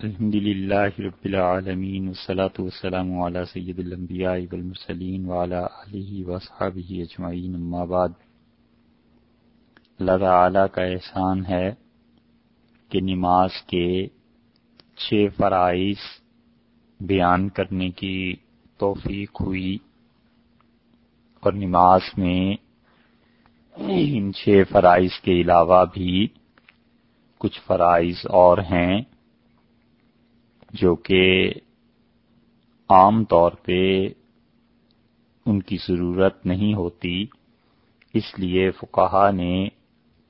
الحمد للہ رب العالمین والصلاة والسلام علی سید الانبیاء والمرسلین وعلی آلہ واصحابہ اجمعین اما بعد اللہ تعالی کا احسان ہے کہ نماز کے چھ فرائض بیان کرنے کی توفیق ہوئی اور نماز میں ان چھ فرائض کے علاوہ بھی کچھ فرائض اور ہیں۔ جو کہ عام طور پہ ان کی ضرورت نہیں ہوتی، اس لیے فقہا نے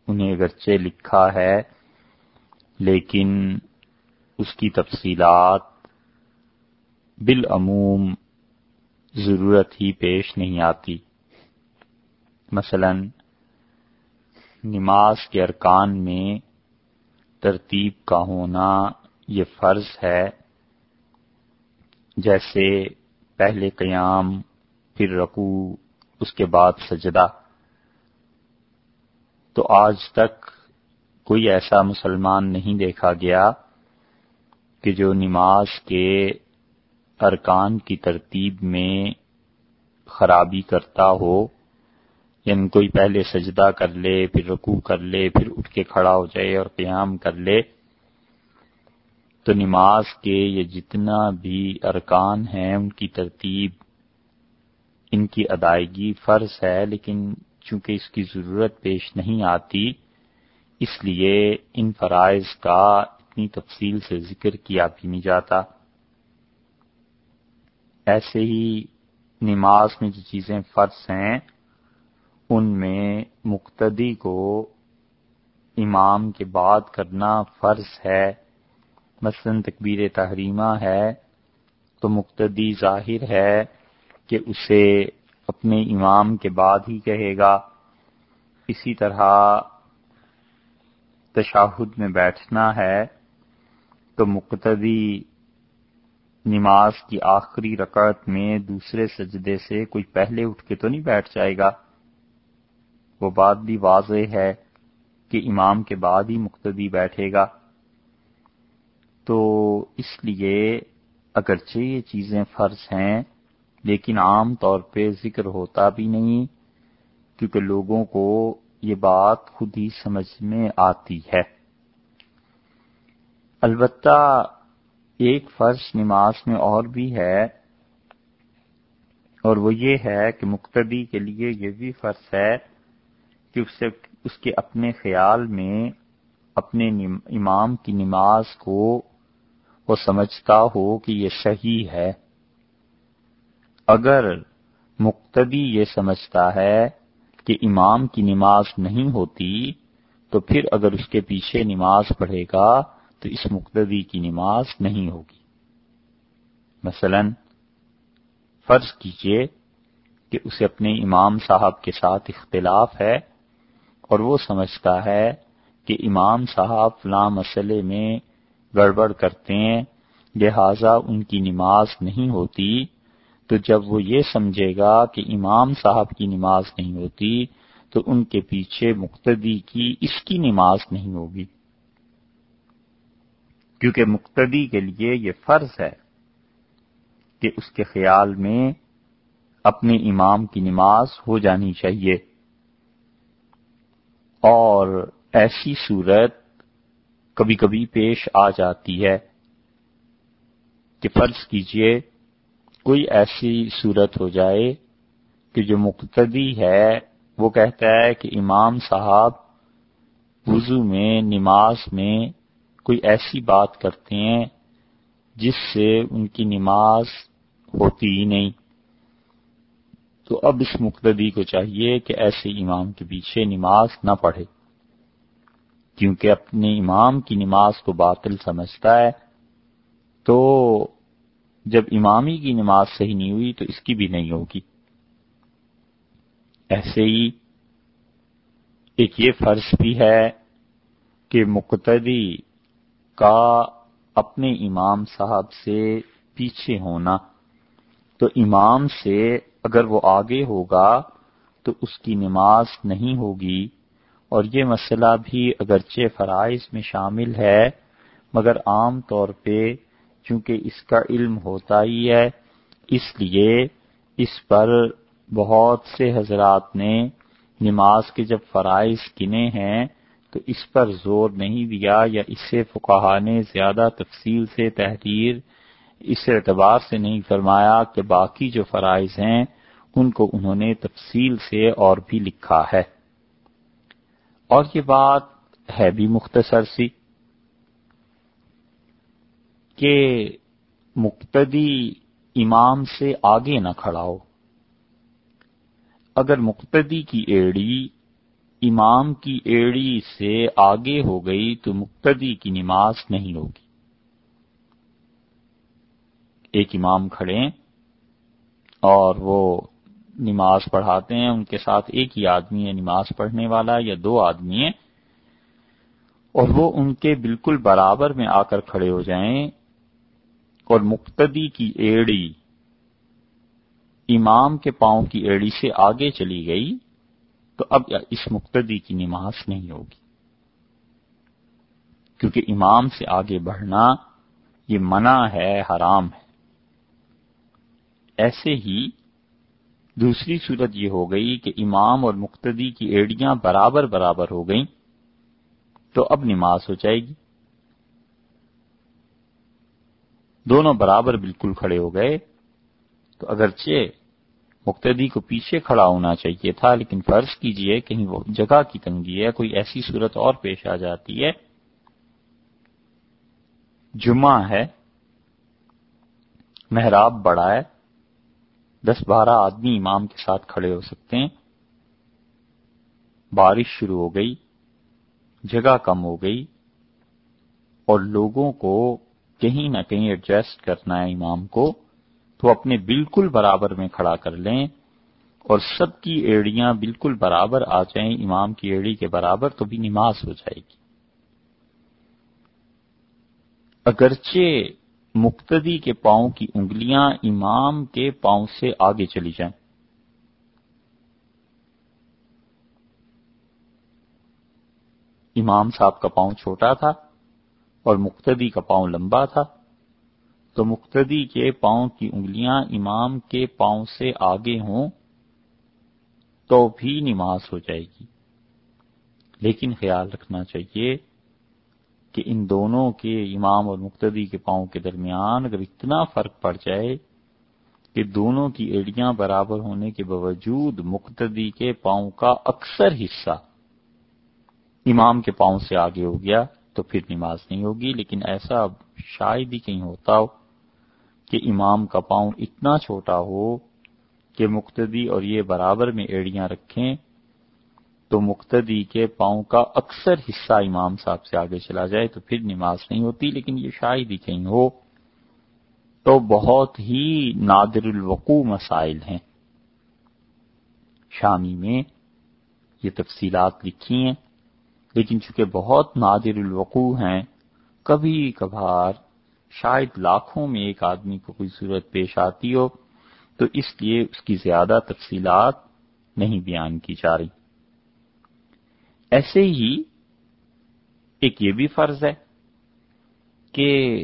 انہیں اگرچہ لکھا ہے، لیکن اس کی تفصیلات بالعموم ضرورت ہی پیش نہیں آتی۔ مثلا، نماز کے ارکان میں ترتیب کا ہونا یہ فرض ہے جیسے پہلے قیام، پھر رقو اس کے بعد سجدہ۔ تو آج تک کوئی ایسا مسلمان نہیں دیکھا گیا کہ جو نماز کے ارکان کی ترتیب میں خرابی کرتا ہو یعنی کوئی پہلے سجدہ کر لے، پھر رکوع کر لے، پھر اٹھ کے کھڑا ہو جائے اور قیام کر لے۔ تو نماز کے یہ جتنا بھی ارکان ہیں ان کی ترتیب، ان کی ادائیگی فرض ہے، لیکن چونکہ اس کی ضرورت پیش نہیں آتی، اس لیے ان فرائض کا اتنی تفصیل سے ذکر کیا بھی نہیں جاتا۔ ایسے ہی نماز میں جو چیزیں فرض ہیں، ان میں مقتدی کو امام کے بعد کرنا فرض ہے۔ مثلا تکبیر تحریمہ ہے تو مقتدی ظاہر ہے کہ اسے اپنے امام کے بعد ہی کہے گا۔ اسی طرح تشاہد میں بیٹھنا ہے تو مقتدی نماز کی آخری رکعت میں دوسرے سجدے سے کوئی پہلے اٹھ کے تو نہیں بیٹھ جائے گا۔ وہ بات بھی واضح ہے کہ امام کے بعد ہی مقتدی بیٹھے گا۔ تو اس لیے اگرچہ یہ چیزیں فرض ہیں، لیکن عام طور پہ ذکر ہوتا بھی نہیں، کیونکہ لوگوں کو یہ بات خود ہی سمجھ میں آتی ہے۔ البتہ ایک فرض نماز میں اور بھی ہے، اور وہ یہ ہے کہ مقتدی کے لیے یہ بھی فرض ہے کہ اسے اس کے اپنے خیال میں اپنے امام کی نماز کو وہ سمجھتا ہو کہ یہ صحیح ہے۔ اگر مقتدی یہ سمجھتا ہے کہ امام کی نماز نہیں ہوتی، تو پھر اگر اس کے پیچھے نماز پڑھے گا، تو اس مقتدی کی نماز نہیں ہوگی۔ مثلا فرض کیجیے کہ اسے اپنے امام صاحب کے ساتھ اختلاف ہے اور وہ سمجھتا ہے کہ امام صاحب فلاں مسئلے میں گڑبڑ کرتے ہیں، لہذا ان کی نماز نہیں ہوتی۔ تو جب وہ یہ سمجھے گا کہ امام صاحب کی نماز نہیں ہوتی، تو ان کے پیچھے مقتدی کی اس کی نماز نہیں ہوگی۔ کیونکہ مقتدی کے لیے یہ فرض ہے کہ اس کے خیال میں اپنے امام کی نماز ہو جانی چاہیے۔ اور ایسی صورت کبھی کبھی پیش آ جاتی ہے کہ فرض کیجیے کوئی ایسی صورت ہو جائے کہ جو مقتدی ہے، وہ کہتا ہے کہ امام صاحب وضو میں، نماز میں کوئی ایسی بات کرتے ہیں جس سے ان کی نماز ہوتی ہی نہیں۔ تو اب اس مقتدی کو چاہیے کہ ایسے امام کے پیچھے نماز نہ پڑھے۔ کیونکہ اپنے امام کی نماز کو باطل سمجھتا ہے، تو جب امامی کی نماز صحیح نہیں ہوئی تو اس کی بھی نہیں ہوگی۔ ایسے ہی ایک یہ فرض بھی ہے کہ مقتدی کا اپنے امام صاحب سے پیچھے ہونا۔ تو امام سے اگر وہ آگے ہوگا تو اس کی نماز نہیں ہوگی۔ اور یہ مسئلہ بھی اگرچہ فرائض میں شامل ہے، مگر عام طور پہ چونکہ اس کا علم ہوتا ہی ہے، اس لیے اس پر بہت سے حضرات نے نماز کے جب فرائض گنے ہیں تو اس پر زور نہیں دیا یا اس سے فقہ نے زیادہ تفصیل سے تحریر اس اعتبار سے نہیں فرمایا کہ باقی جو فرائض ہیں ان کو انہوں نے تفصیل سے اور بھی لکھا ہے۔ اور یہ بات ہے بھی مختصر سی کہ مقتدی امام سے آگے نہ کھڑا ہو۔ اگر مقتدی کی ایڑی امام کی ایڑی سے آگے ہو گئی تو مقتدی کی نماز نہیں ہوگی۔ ایک امام کھڑے اور وہ نماز پڑھاتے ہیں، ان کے ساتھ ایک ہی آدمی ہے نماز پڑھنے والا یا دو آدمی ہیں، اور وہ ان کے بالکل برابر میں آ کر کھڑے ہو جائیں، اور مقتدی کی ایڑی، امام کے پاؤں کی ایڑی سے آگے چلی گئی، تو اب اس مقتدی کی نماز نہیں ہوگی۔ کیونکہ امام سے آگے بڑھنا یہ منع ہے، حرام ہے۔ ایسے ہی دوسری صورت یہ ہو گئی کہ امام اور مقتدی کی ایڑیاں برابر برابر ہو گئیں تو اب نماز ہو جائے گی۔ دونوں برابر بالکل کھڑے ہو گئے۔ تو اگرچہ مقتدی کو پیچھے کھڑا ہونا چاہیے تھا، لیکن فرض کیجیے کہیں وہ جگہ کی تنگی ہے، کوئی ایسی صورت اور پیش آ جاتی ہے۔ جمعہ ہے، محراب بڑا ہے۔ دس بارہ آدمی امام کے ساتھ کھڑے ہو سکتے ہیں۔ بارش شروع ہو گئی، جگہ کم ہو گئی اور لوگوں کو کہیں نہ کہیں ایڈجسٹ کرنا ہے امام کو، تو اپنے بالکل برابر میں کھڑا کر لیں اور سب کی ایڑیاں بالکل برابر آ جائیں، امام کی ایڑی کے برابر تو بھی نماز ہو جائے گی۔ اگرچہ مقتدی کے پاؤں کی انگلیاں امام کے پاؤں سے آگے چلی جائیں۔ امام صاحب کا پاؤں چھوٹا تھا اور مقتدی کا پاؤں لمبا تھا۔ تو مقتدی کے پاؤں کی انگلیاں امام کے پاؤں سے آگے ہوں تو بھی نماز ہو جائے گی۔ لیکن خیال رکھنا چاہیے کہ ان دونوں کے امام اور مقتدی کے پاؤں کے درمیان اگر اتنا فرق پڑ جائے کہ دونوں کی ایڑیاں برابر ہونے کے باوجود مقتدی کے پاؤں کا اکثر حصہ امام کے پاؤں سے آگے ہو گیا تو پھر نماز نہیں ہوگی، لیکن ایسا شاید ہی کہیں ہوتا ہو کہ امام کا پاؤں اتنا چھوٹا ہو کہ مقتدی اور یہ برابر میں ایڑیاں رکھیں تو مقتدی کے پاؤں کا اکثر حصہ امام صاحب سے آگے چلا جائے تو پھر نماز نہیں ہوتی، لیکن یہ شاید ہی کہیں ہو تو بہت ہی نادر الوقوع مسائل ہیں۔ شامی میں یہ تفصیلات لکھی ہیں، لیکن چونکہ بہت نادر الوقوع ہیں، کبھی کبھار شاید لاکھوں میں ایک آدمی کو کوئی صورت پیش آتی ہو، تو اس لیے اس کی زیادہ تفصیلات نہیں بیان کی جا رہی۔ ایسے ہی ایک یہ بھی فرض ہے کہ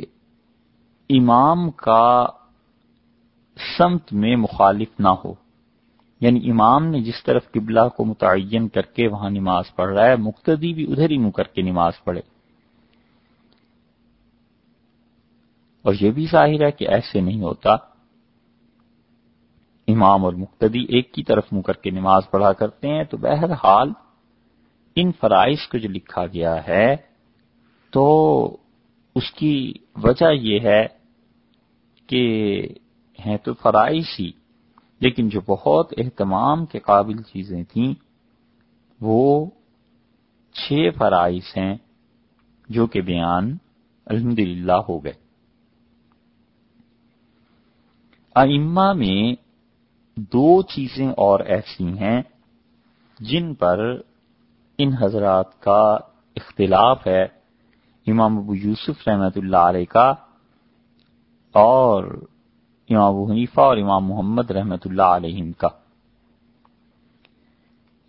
امام کا سمت میں مخالف نہ ہو۔ یعنی امام نے جس طرف قبلہ کو متعین کر کے وہاں نماز پڑھ رہا ہے، مقتدی بھی ادھر ہی منہ کر کے نماز پڑھے۔ اور یہ بھی ظاہر ہے کہ ایسے نہیں ہوتا۔ امام اور مقتدی ایک کی طرف منہ کر کے نماز پڑھا کرتے ہیں تو بہرحال ان فرائض کو جو لکھا گیا ہے، تو اس کی وجہ یہ ہے کہ ہیں تو فرائض ہی، لیکن جو بہت اہتمام کے قابل چیزیں تھیں، وہ چھ فرائض ہیں جو کہ بیان الحمد ہو گئے۔ ائمہ میں دو چیزیں اور ایسی ہیں جن پر ان حضرات کا اختلاف ہے۔ امام ابو یوسف رحمت اللہ علیہ کا اور امام ابو حنیفہ اور امام محمد رحمت اللہ علیہ کا۔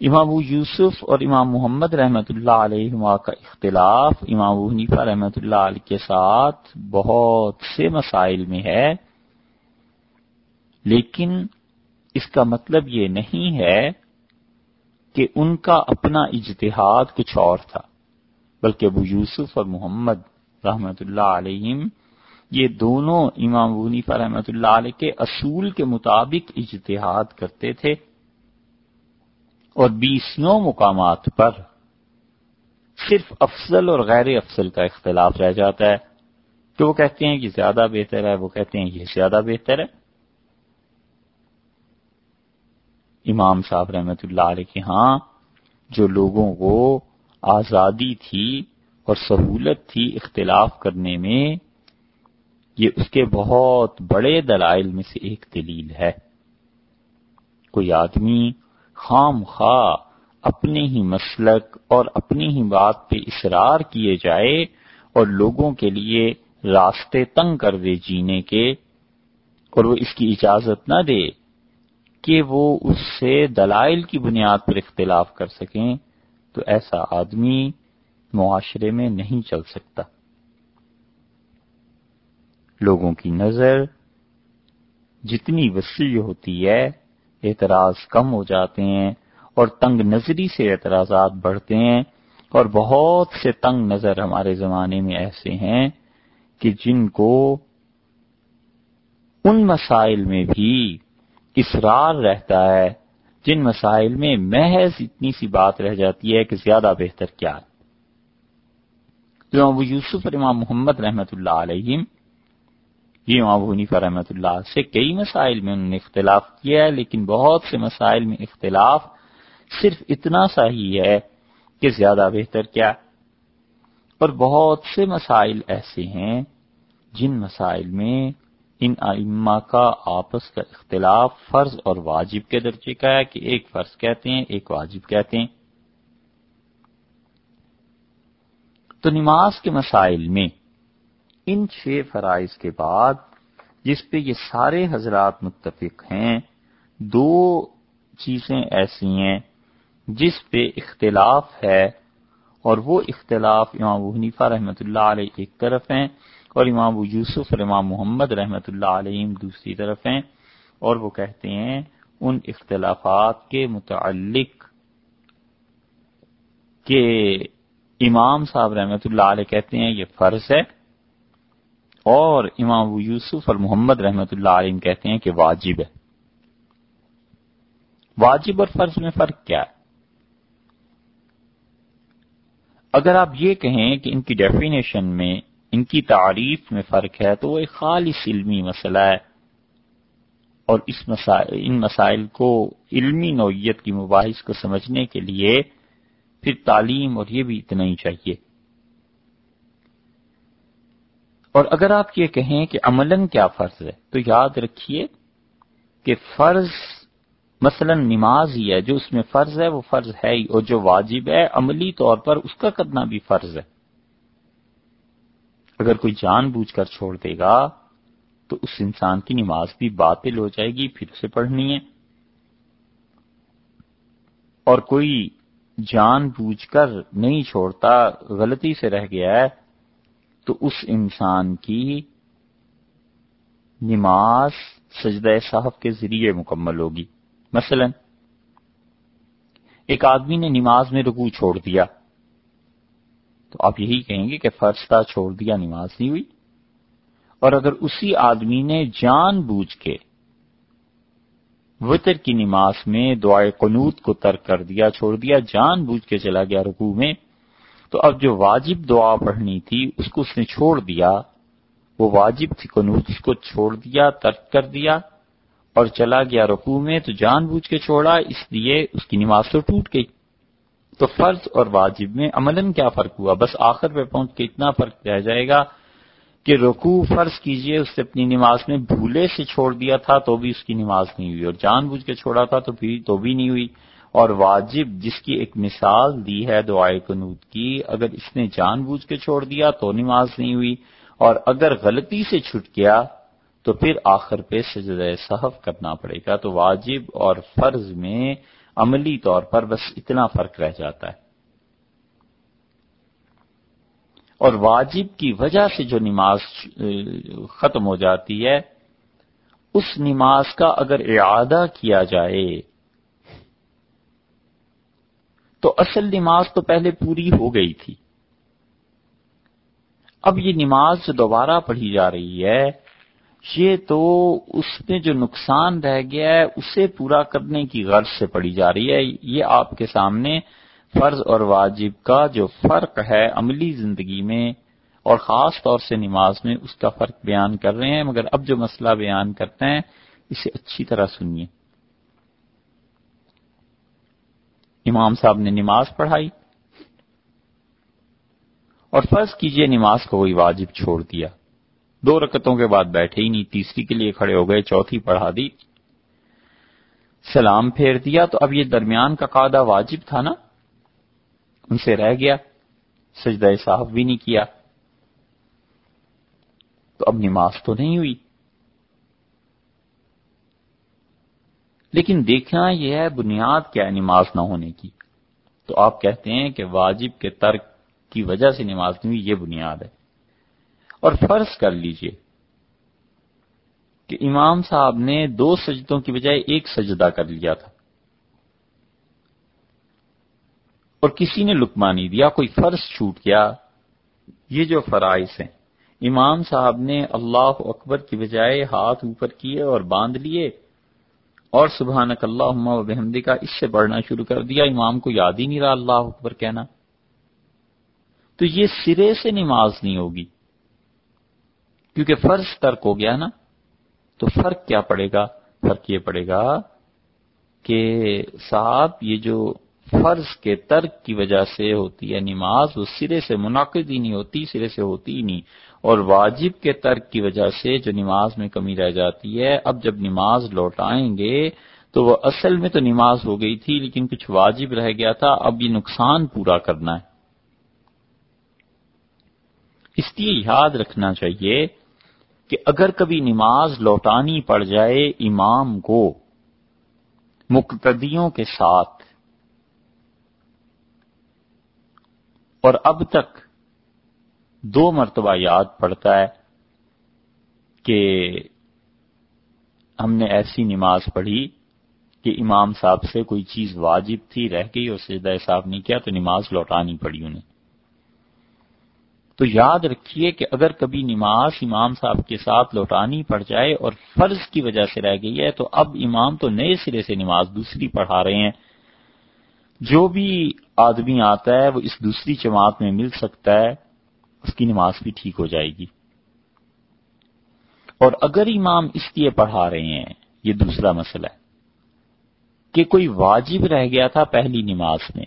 امام ابو یوسف اور امام محمد رحمۃ اللہ علیہ کا اختلاف امام ابو حنیفہ رحمۃ اللہ علیہ کے ساتھ بہت سے مسائل میں ہے۔ لیکن اس کا مطلب یہ نہیں ہے کہ ان کا اپنا اجتہاد کچھ اور تھا۔ بلکہ ابو یوسف اور محمد رحمۃ اللہ علیہ یہ دونوں امام ونیفا رحمۃ اللہ علیہ کے اصول کے مطابق اجتہاد کرتے تھے اور بیسوں مقامات پر صرف افضل اور غیر افضل کا اختلاف رہ جاتا ہے۔ کہ وہ کہتے ہیں کہ زیادہ بہتر ہے، وہ کہتے ہیں یہ زیادہ بہتر ہے۔ امام صاحب رحمت اللہ علیہ کے ہاں جو لوگوں کو آزادی تھی اور سہولت تھی اختلاف کرنے میں، یہ اس کے بہت بڑے دلائل میں سے ایک دلیل ہے۔ کوئی آدمی خام خواہ اپنے ہی مسلک اور اپنی ہی بات پہ اصرار کیے جائے اور لوگوں کے لیے راستے تنگ کر دے جینے کے، اور وہ اس کی اجازت نہ دے کہ وہ اس سے دلائل کی بنیاد پر اختلاف کر سکیں تو ایسا آدمی معاشرے میں نہیں چل سکتا۔ لوگوں کی نظر جتنی وسیع ہوتی ہے، اعتراض کم ہو جاتے ہیں اور تنگ نظری سے اعتراضات بڑھتے ہیں۔ اور بہت سے تنگ نظر ہمارے زمانے میں ایسے ہیں کہ جن کو ان مسائل میں بھی اسرار رہتا ہے، جن مسائل میں محض اتنی سی بات رہ جاتی ہے کہ زیادہ بہتر کیا؟ ہے ابو یوسف اور امام محمد رحمت اللہ علیہ یہ امام حنیفہ رحمت اللہ سے کئی مسائل میں انہوں نے اختلاف کیا ہے، لیکن بہت سے مسائل میں اختلاف صرف اتنا سا ہی ہے کہ زیادہ بہتر کیا؟ اور بہت سے مسائل ایسے ہیں جن مسائل میں ان ائمہ کا آپس کا اختلاف فرض اور واجب کے درجے کا ہے کہ ایک فرض کہتے ہیں، ایک واجب کہتے ہیں۔ تو نماز کے مسائل میں ان چھ فرائض کے بعد جس پہ یہ سارے حضرات متفق ہیں، دو چیزیں ایسی ہیں جس پہ اختلاف ہے اور وہ اختلاف امام حنیفہ رحمۃ اللہ علیہ ایک طرف ہیں۔ اور امام ابو یوسف اور امام محمد رحمۃ اللہ علیہ دوسری طرف ہیں اور وہ کہتے ہیں ان اختلافات کے متعلق کہ امام صاحب رحمۃ اللہ علیہ کہتے ہیں یہ فرض ہے اور امام ابو یوسف اور محمد رحمۃ اللہ علیہ کہتے ہیں کہ واجب ہے۔ واجب اور فرض میں فرق کیا ہے؟ اگر آپ یہ کہیں کہ ان کی ڈیفینیشن میں ان کی تعریف میں فرق ہے تو وہ ایک خالص علمی مسئلہ ہے۔ اور اس مسائل، ان مسائل کو علمی نوعیت کی مباحث کو سمجھنے کے لیے پھر تعلیم اور یہ بھی اتنا ہی چاہیے۔ اور اگر آپ یہ کہیں کہ عملاً کیا فرض ہے، تو یاد رکھیے کہ فرض مثلا نماز ہی ہے، جو اس میں فرض ہے وہ فرض ہے ہی، اور جو واجب ہے عملی طور پر اس کا کرنا بھی فرض ہے۔ اگر کوئی جان بوجھ کر چھوڑ دے گا، تو اس انسان کی نماز بھی باطل ہو جائے گی، پھر اسے پڑھنی ہے۔ اور کوئی جان بوجھ کر نہیں چھوڑتا، غلطی سے رہ گیا ہے، تو اس انسان کی نماز سجدہ صاحب کے ذریعے مکمل ہوگی۔ مثلا، ایک آدمی نے نماز میں رکو چھوڑ دیا۔ تو آپ یہی کہیں گے کہ فرض تھا چھوڑ دیا، نماز نہیں ہوئی۔ اور اگر اسی آدمی نے جان بوجھ کے وطر کی نماز میں دعائے قنوت کو ترک کر دیا، چھوڑ دیا، جان بوجھ کے چلا گیا رکوع میں، تو اب جو واجب دعا پڑھنی تھی، اس کو اس نے چھوڑ دیا۔ وہ واجب تھی قنوت، اس کو چھوڑ دیا، ترک کر دیا اور چلا گیا رکوع میں، تو جان بوجھ کے چھوڑا۔ اس لیے اس کی نماز تو ٹوٹ گئی۔ تو فرض اور واجب میں عملاً کیا فرق ہوا؟ بس آخر پہ پہنچ کے اتنا فرق رہ جائے گا کہ رکوع فرض کیجیے، اس سے اپنی نماز میں بھولے سے چھوڑ دیا تھا تو بھی اس کی نماز نہیں ہوئی، اور جان بوجھ کے چھوڑا تھا تو بھی تو بھی نہیں ہوئی۔ اور واجب جس کی ایک مثال دی ہے دعائے قنوت کی، اگر اس نے جان بوجھ کے چھوڑ دیا تو نماز نہیں ہوئی، اور اگر غلطی سے چھٹ گیا تو پھر آخر پہ سجدہ صحف کرنا پڑے گا۔ تو واجب اور فرض میں عملی طور پر بس اتنا فرق رہ جاتا ہے۔ اور واجب کی وجہ سے جو نماز، ختم ہو جاتی ہے، اس نماز کا اگر اعادہ کیا جائے، تو اصل نماز تو پہلے پوری ہو گئی تھی۔ اب یہ نماز جو دوبارہ پڑھی جا رہی ہے یہ تو اس میں جو نقصان رہ گیا ہے، اسے پورا کرنے کی غرض سے پڑھی جا رہی ہے۔ یہ آپ کے سامنے فرض اور واجب کا جو فرق ہے عملی زندگی میں اور خاص طور سے نماز میں، اس کا فرق بیان کر رہے ہیں۔ مگر اب جو مسئلہ بیان کرتے ہیں، اسے اچھی طرح سنیے۔ امام صاحب نے نماز پڑھائی اور فرض کیجیے نماز کو وہی واجب چھوڑ دیا۔ دو رکتوں کے بعد بیٹھے ہی نہیں، تیسری کے لیے کھڑے ہو گئے، چوتھی پڑھا دی۔ سلام پھیر دیا، تو اب یہ درمیان کا قاعدہ واجب تھا نا؟ ان سے رہ گیا۔ سجدہ صاحب بھی نہیں کیا۔ تو اب نماز تو نہیں ہوئی۔ لیکن دیکھنا یہ ہے، بنیاد کیا ہے نماز نہ ہونے کی۔ تو آپ کہتے ہیں کہ واجب کے ترک کی وجہ سے نماز نہیں ہوئی، یہ بنیاد ہے۔ اور فرض کر لیجیے کہ امام صاحب نے دو سجدوں کی بجائے ایک سجدہ کر لیا تھا اور کسی نے لکما نہیں دیا، کوئی فرض چھوٹ گیا، یہ جو فرائض ہیں۔ امام صاحب نے اللہ اکبر کی بجائے ہاتھ اوپر کیے اور باندھ لیے اور سبحانک اللہ و بحمدی کا اس سے پڑھنا شروع کر دیا۔ امام کو یاد ہی نہیں رہا اللہ اکبر کہنا۔ تو یہ سرے سے نماز نہیں ہوگی۔ کیونکہ فرض ترک ہو گیا نا، تو فرق کیا پڑے گا؟ فرق یہ پڑے گا کہ صاحب، یہ جو فرض کے ترک کی وجہ سے ہوتی ہے نماز، وہ سرے سے منعقد ہی نہیں ہوتی، سرے سے ہوتی ہی نہیں۔ اور واجب کے ترک کی وجہ سے جو نماز میں کمی رہ جاتی ہے، اب جب نماز لوٹائیں گے، تو وہ اصل میں تو نماز ہو گئی تھی، لیکن کچھ واجب رہ گیا تھا، اب یہ نقصان پورا کرنا ہے۔ اس لیے یاد رکھنا چاہیے کہ اگر کبھی نماز لوٹانی پڑ جائے امام کو، مقتدیوں کے ساتھ۔ اور اب تک دو مرتبہ یاد پڑتا ہے کہ ہم نے ایسی نماز پڑھی کہ امام صاحب سے کوئی چیز واجب تھی، رہ گئی اور سجدہ صاحب نہیں کیا تو نماز لوٹانی پڑی انہیں۔ تو یاد رکھیے کہ اگر کبھی نماز امام صاحب کے ساتھ لوٹانی پڑ جائے اور فرض کی وجہ سے رہ گئی ہے، تو اب امام تو نئے سرے سے نماز دوسری پڑھا رہے ہیں۔ جو بھی آدمی آتا ہے، وہ اس دوسری جماعت میں مل سکتا ہے، اس کی نماز بھی ٹھیک ہو جائے گی۔ اور اگر امام اس لیے پڑھا رہے ہیں، یہ دوسرا مسئلہ ہے کہ کوئی واجب رہ گیا تھا پہلی نماز میں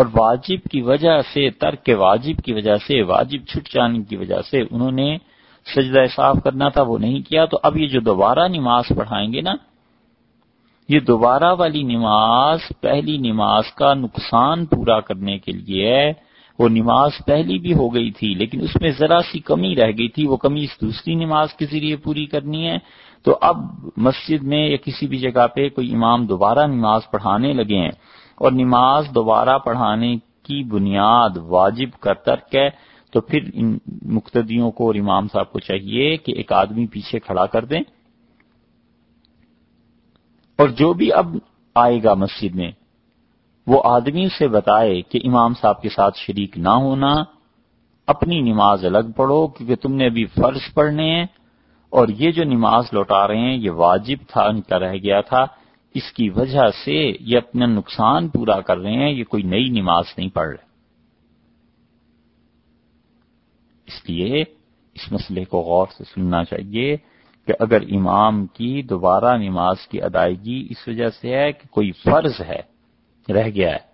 اور واجب کی وجہ سے، ترک واجب کی وجہ سے، واجب چھٹ جانے کی وجہ سے انہوں نے سجدہ صاف کرنا تھا، وہ نہیں کیا۔ تو اب یہ جو دوبارہ نماز پڑھائیں گے نا، یہ دوبارہ والی نماز، پہلی نماز کا نقصان پورا کرنے کے لیے ہے۔ وہ نماز پہلی بھی ہو گئی تھی، لیکن اس میں ذرا سی کمی رہ گئی تھی۔ وہ کمی اس دوسری نماز کے ذریعے پوری کرنی ہے۔ تو اب مسجد میں یا کسی بھی جگہ پہ کوئی امام دوبارہ نماز پڑھانے لگے ہیں اور نماز دوبارہ پڑھانے کی بنیاد واجب کا ترک ہے، تو پھر ان مقتدیوں کو اور امام صاحب کو چاہیے کہ ایک آدمی پیچھے کھڑا کر دیں۔ اور جو بھی اب آئے گا مسجد میں، وہ آدمی سے بتائے کہ امام صاحب کے ساتھ شریک نہ ہونا، اپنی نماز الگ پڑھو، کیونکہ تم نے ابھی فرض پڑھنے ہیں، اور یہ جو نماز لوٹا رہے ہیں، یہ واجب تھا، ان کا رہ گیا تھا۔ اس کی وجہ سے یہ اپنا نقصان پورا کر رہے ہیں، یہ کوئی نئی نماز نہیں پڑھ رہے۔ اس لیے اس مسئلے کو غور سے سننا چاہیے کہ اگر امام کی دوبارہ نماز کی ادائیگی اس وجہ سے ہے کہ کوئی فرض ہے، رہ گیا ہے،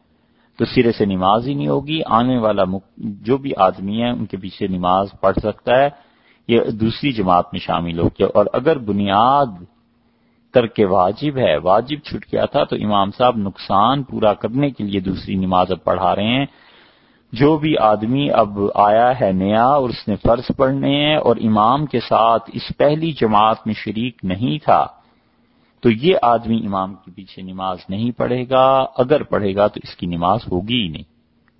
تو سرے سے نماز ہی نہیں ہوگی۔ آنے والا جو بھی آدمی ہے ان کے پیچھے نماز پڑھ سکتا ہے۔ یہ دوسری جماعت میں شامل ہو گیا۔ اور اگر بنیاد ترک واجب ہے۔ واجب چھٹ گیا تھا تو امام صاحب نقصان پورا کرنے کے لیے دوسری نماز اب پڑھا رہے ہیں۔ جو بھی آدمی اب آیا ہے نیا اور اس نے فرض پڑھنے ہیں اور امام کے ساتھ اس پہلی جماعت میں شریک نہیں تھا تو تو یہ آدمی امام کے پیچھے نماز نہیں پڑھے گا۔ اگر پڑھے گا تو اس کی نماز ہوگی ہی نہیں۔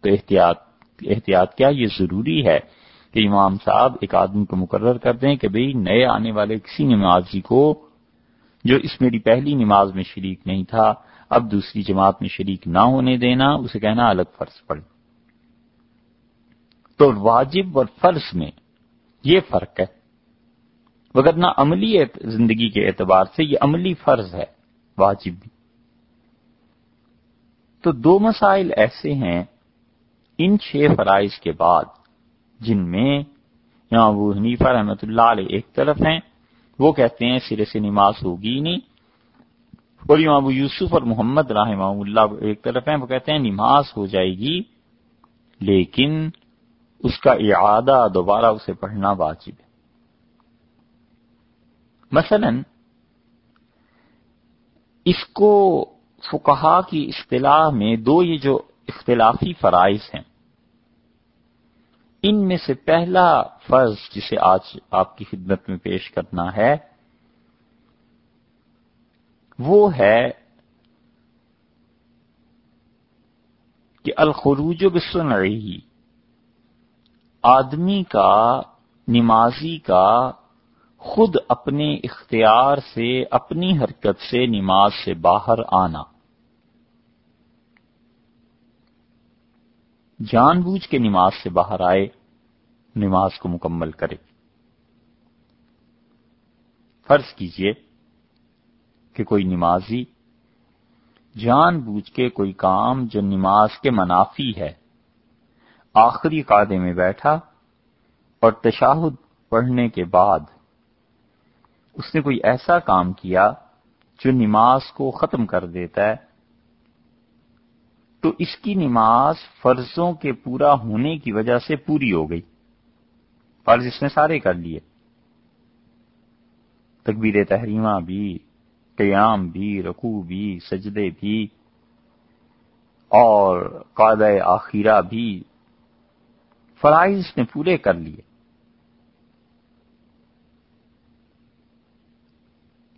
تو احتیاط احتیاط کیا یہ ضروری ہے کہ امام صاحب ایک آدمی کو مقرر کر دیں کہ بھئی نئے آنے والے کسی نمازی کو جو اس میری پہلی نماز میں شریک نہیں تھا، اب دوسری جماعت میں شریک نہ ہونے دینا، اسے کہنا الگ فرض پڑے۔ تو واجب اور فرض میں یہ فرق ہے۔ وغیرہ عملی زندگی کے اعتبار سے یہ عملی فرض ہے، واجب بھی۔ تو دو مسائل ایسے ہیں، ان چھ فرائض کے بعد، جن میں یہاں ابو حنیفہ رحمۃ اللہ علیہ ایک طرف ہیں وہ کہتے ہیں سرے سے نماز ہوگی نہیں۔ اور یہاں ابو یوسف اور محمد رحمہ اللہ ایک طرف ہیں، وہ کہتے ہیں نماز ہو جائے گی، لیکن اس کا اعادہ دوبارہ اسے پڑھنا واجب ہے۔ مثلا اس کو فکہ کی اصطلاح میں دو یہ جو اختلافی فرائض ہیں ان میں سے پہلا فرض جسے آج آپ کی خدمت میں پیش کرنا ہے، وہ ہے کہ الخروج بسن رہی آدمی کا، نمازی کا خود اپنے اختیار سے، اپنی حرکت سے نماز سے باہر آنا۔ جان بوجھ کے نماز سے باہر آئے، نماز کو مکمل کرے۔ فرض کیجیے کہ کوئی نمازی جان بوجھ کے کوئی کام جو نماز کے منافی ہے، آخری قادے میں بیٹھا اور تشاہد پڑھنے کے بعد اس نے کوئی ایسا کام کیا جو نماز کو ختم کر دیتا ہے تو اس کی نماز فرضوں کے پورا ہونے کی وجہ سے پوری ہو گئی۔ فرض اس نے سارے کر لیے۔ تکبیر تحریمہ بھی، قیام بھی رقو بھی، سجدے بھی، اور قاد آخرہ بھی فرائض نے پورے کر لیے۔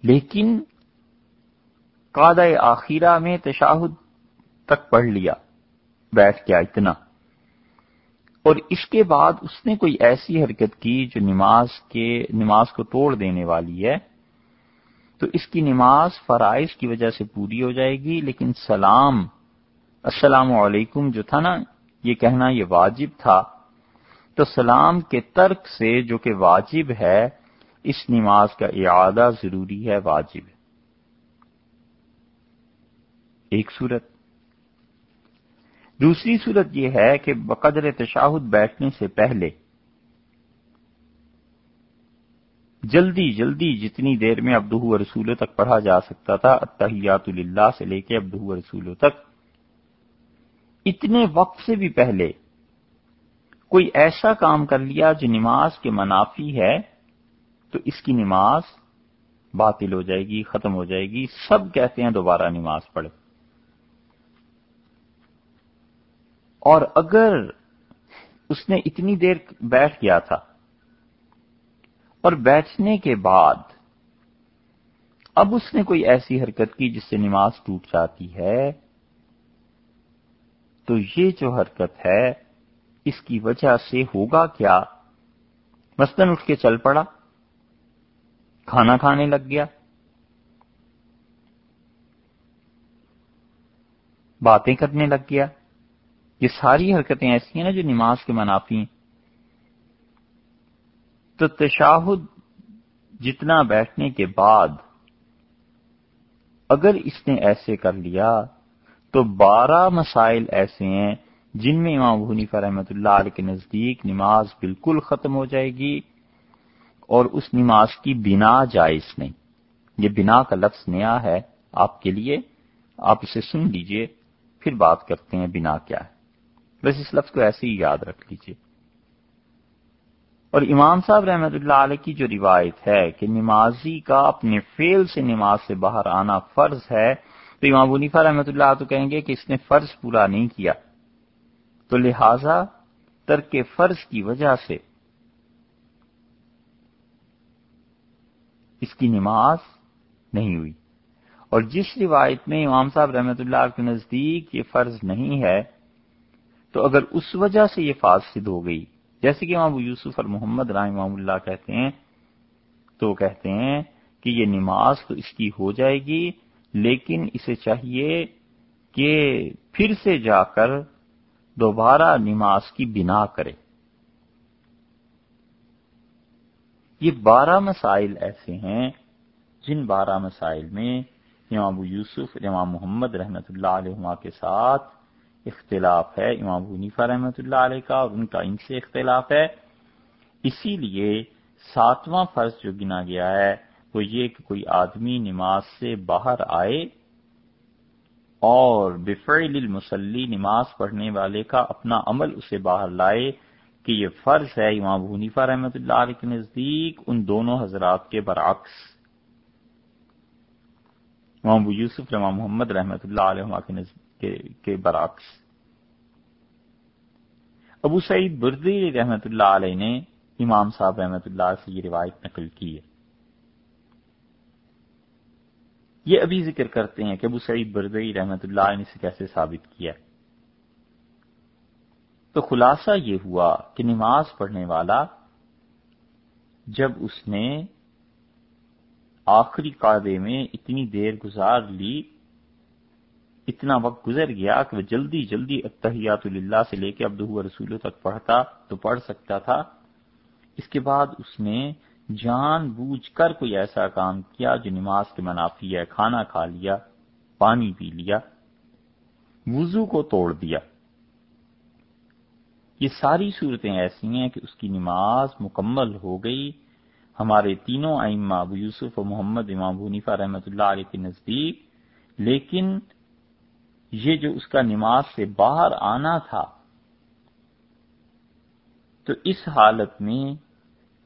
لیکن قاد آخرہ میں تشاہد تک پڑھ لیا، بیٹھ گیا اتنا۔ اور اس کے بعد اس نے کوئی ایسی حرکت کی جو نماز کے، نماز کو توڑ دینے والی ہے؟ تو اس کی نماز فرائض کی وجہ سے پوری ہو جائے گی، لیکن سلام، السلام علیکم جو تھا نا، یہ کہنا یہ واجب تھا۔ تو سلام کے ترک سے جو کہ واجب ہے، اس نماز کا اعادہ ضروری ہے، واجب۔ ایک صورت۔ دوسری صورت یہ ہے کہ بقدر تشاہد بیٹھنے سے پہلے، جلدی جلدی جتنی دیر میں ابدہ و رسولوں تک پڑھا جا سکتا تھا اتحیات اللہ سے لے کے ابدہ و رسولوں تک، اتنے وقت سے بھی پہلے کوئی ایسا کام کر لیا جو نماز کے منافی ہے، تو اس کی نماز باطل ہو جائے گی، ختم ہو جائے گی، سب کہتے ہیں دوبارہ نماز پڑھے اور اگر اس نے اتنی دیر بیٹھ گیا تھا اور بیٹھنے کے بعد اب اس نے کوئی ایسی حرکت کی جس سے نماز ٹوٹ جاتی ہے، تو یہ جو حرکت ہے، اس کی وجہ سے ہوگا کیا؟ مثلاً اٹھ کے چل پڑا، کھانا کھانے لگ گیا، باتیں کرنے لگ گیا یہ ساری حرکتیں ایسی ہیں نا جو نماز کے منافی ہیں۔ تو تشاہد جتنا بیٹھنے کے بعد اگر اس نے ایسے کر لیا، تو بارہ مسائل ایسے ہیں جن میں امام حنیفہ رحمۃ اللہ علیہ کے نزدیک نماز بالکل ختم ہو جائے گی اور اس نماز کی بنا جائز نہیں۔ یہ بنا کا لفظ نیا ہے، آپ کے لیے آپ اسے سن لیجیے، پھر بات کرتے ہیں بنا کیا ہے۔ بس اس لفظ کو ایسے ہی یاد رکھ لیجیے۔ اور امام صاحب رحمت اللہ علیہ کی جو روایت ہے کہ نمازی کا اپنے فیل سے نماز سے باہر آنا فرض ہے، تو امام منیفا رحمت اللہ تو کہیں گے کہ اس نے فرض پورا نہیں کیا۔ تو لہذا ترک فرض کی وجہ سے اس کی نماز نہیں ہوئی۔ اور جس روایت میں امام صاحب رحمت اللہ کے نزدیک یہ فرض نہیں ہے تو اگر اس وجہ سے یہ فاسد ہو گئی، جیسے کہ امام یوسف اور محمد رحم اللہ کہتے ہیں، تو کہتے ہیں کہ یہ نماز تو اس کی ہو جائے گی، لیکن اسے چاہیے کہ پھر سے جا کر دوبارہ نماز کی بنا کرے۔ یہ بارہ مسائل ایسے ہیں جن بارہ مسائل میں امام ابو یوسف، امام محمد رحمۃ اللہ علیہ کے ساتھ اختلاف ہے، امام ابو رحمۃ اللہ علیہ کا اور ان کا ان سے اختلاف ہے۔ اسی لیے ساتواں فرض جو گنا گیا ہے، وہ یہ کہ کوئی آدمی نماز سے باہر آئے اور بفعل المسلی نماز پڑھنے والے کا اپنا عمل اسے باہر لائے، کہ یہ فرض ہے، امام حنیفہ رحمۃ اللہ علیہ کے نزدیک ان دونوں حضرات کے برعکس۔ امام ابو یوسف امام محمد رحمۃ اللہ علیہ کے برعکس۔ ابو سعید بردی رحمۃ اللہ علیہ نے امام صاحب رحمۃ اللہ سے یہ روایت نقل کی ہے۔ یہ ابھی ذکر کرتے ہیں کہ ابو سعید بردئی رحمت اللہ نے اسے کیسے ثابت کیا۔ تو خلاصہ یہ ہوا کہ نماز پڑھنے والا جب اس نے آخری قاعدے میں اتنی دیر گزار لی، اتنا وقت گزر گیا کہ وہ جلدی جلدی اتحیات اللہ سے لے کے ابدو رسول تک پڑھتا تو پڑھ سکتا تھا۔ اس کے بعد اس نے جان بوجھ کر کوئی ایسا کام کیا جو نماز کے منافی ہے کھانا کھا لیا، پانی پی لیا، وضو کو توڑ دیا۔ یہ ساری صورتیں ایسی ہیں کہ اس کی نماز مکمل ہو گئی۔ ہمارے تینوں ائمہ، ابو یوسف و محمد، امام حنیفہ رحمۃ اللہ علیہ کے نزدیک۔ لیکن یہ جو اس کا نماز سے باہر آنا تھا، تو اس حالت میں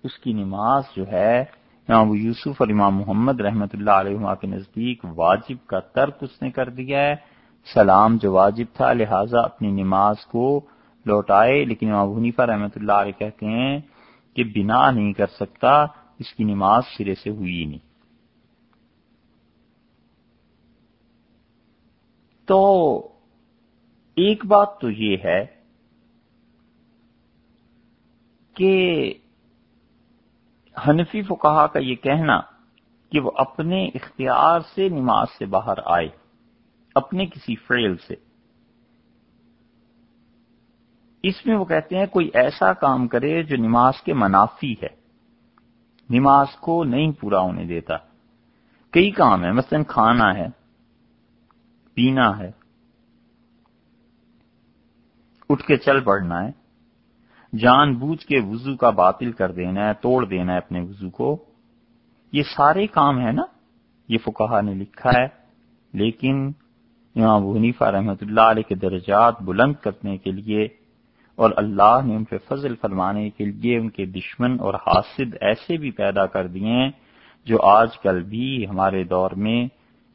اس کی نماز جو ہے، امام ابو یوسف اور امام محمد رحمت اللہ علیہ کے نزدیک واجب کا ترک اس نے کر دیا ہے۔ سلام جو واجب تھا، لہٰذا اپنی نماز کو لوٹائے۔ لیکن امام حنیفہ رحمت اللہ علیہ کہتے ہیں کہ بنا نہیں کر سکتا۔ اس کی نماز سرے سے ہوئی نہیں۔ تو ایک بات تو یہ ہے کہ حنفی فکہ کا یہ کہنا کہ وہ اپنے اختیار سے نماز سے باہر آئے، اپنے کسی فعل سے۔ اس میں وہ کہتے ہیں کوئی ایسا کام کرے جو نماز کے منافی ہے۔ نماز کو نہیں پورا ہونے دیتا۔ کئی کام ہے مثلا کھانا ہے، پینا ہے، اٹھ کے چل پڑنا ہے، جان بوجھ کے وضو کا باطل کر دینا ہے، توڑ دینا ہے اپنے وضو کو۔ یہ سارے کام ہے نا، یہ فکہ نے لکھا ہے۔ لیکن امام حنیفہ رحمۃ اللہ علیہ کے درجات بلند کرنے کے لیے اور اللہ نے ان پہ فضل فرمانے کے لیے ان کے دشمن اور حاسد ایسے بھی پیدا کر دیے ہیں جو آج کل بھی ہمارے دور میں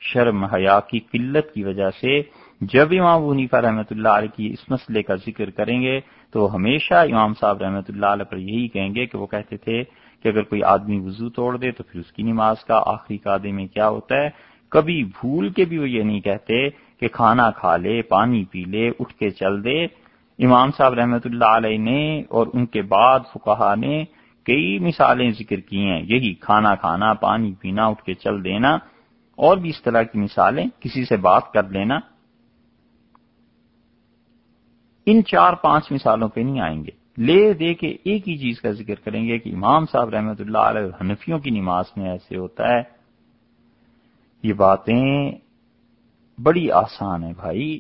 شرم حیا کی قلت کی وجہ سے جب امام حنیفہ رحمۃ اللہ علیہ کی اس مسئلے کا ذکر کریں گے تو ہمیشہ امام صاحب رحمۃ اللہ علیہ پر یہی کہیں گے کہ وہ کہتے تھے کہ اگر کوئی آدمی وضو توڑ دے تو پھر اس کی نماز کا آخری قادے میں کیا ہوتا ہے؟ کبھی بھول کے بھی وہ یہ نہیں کہتے کہ کھانا کھا لے، پانی پی لے، اٹھ کے چل دے امام صاحب رحمۃ اللہ علیہ نے اور ان کے بعد فکہ نے کئی مثالیں ذکر کی ہیں، یہی کھانا کھانا، پانی پینا، اٹھ کے چل دینا، اور بھی اس طرح کی مثالیں، کسی سے بات کر لینا۔ ان چار پانچ مثالوں پہ نہیں آئیں گے۔ لے دے کے ایک ہی چیز کا ذکر کریں گے کہ امام صاحب رحمت اللہ علیہ حنفیوں کی نماز میں ایسے ہوتا ہے۔ یہ باتیں بڑی آسان ہے بھائی،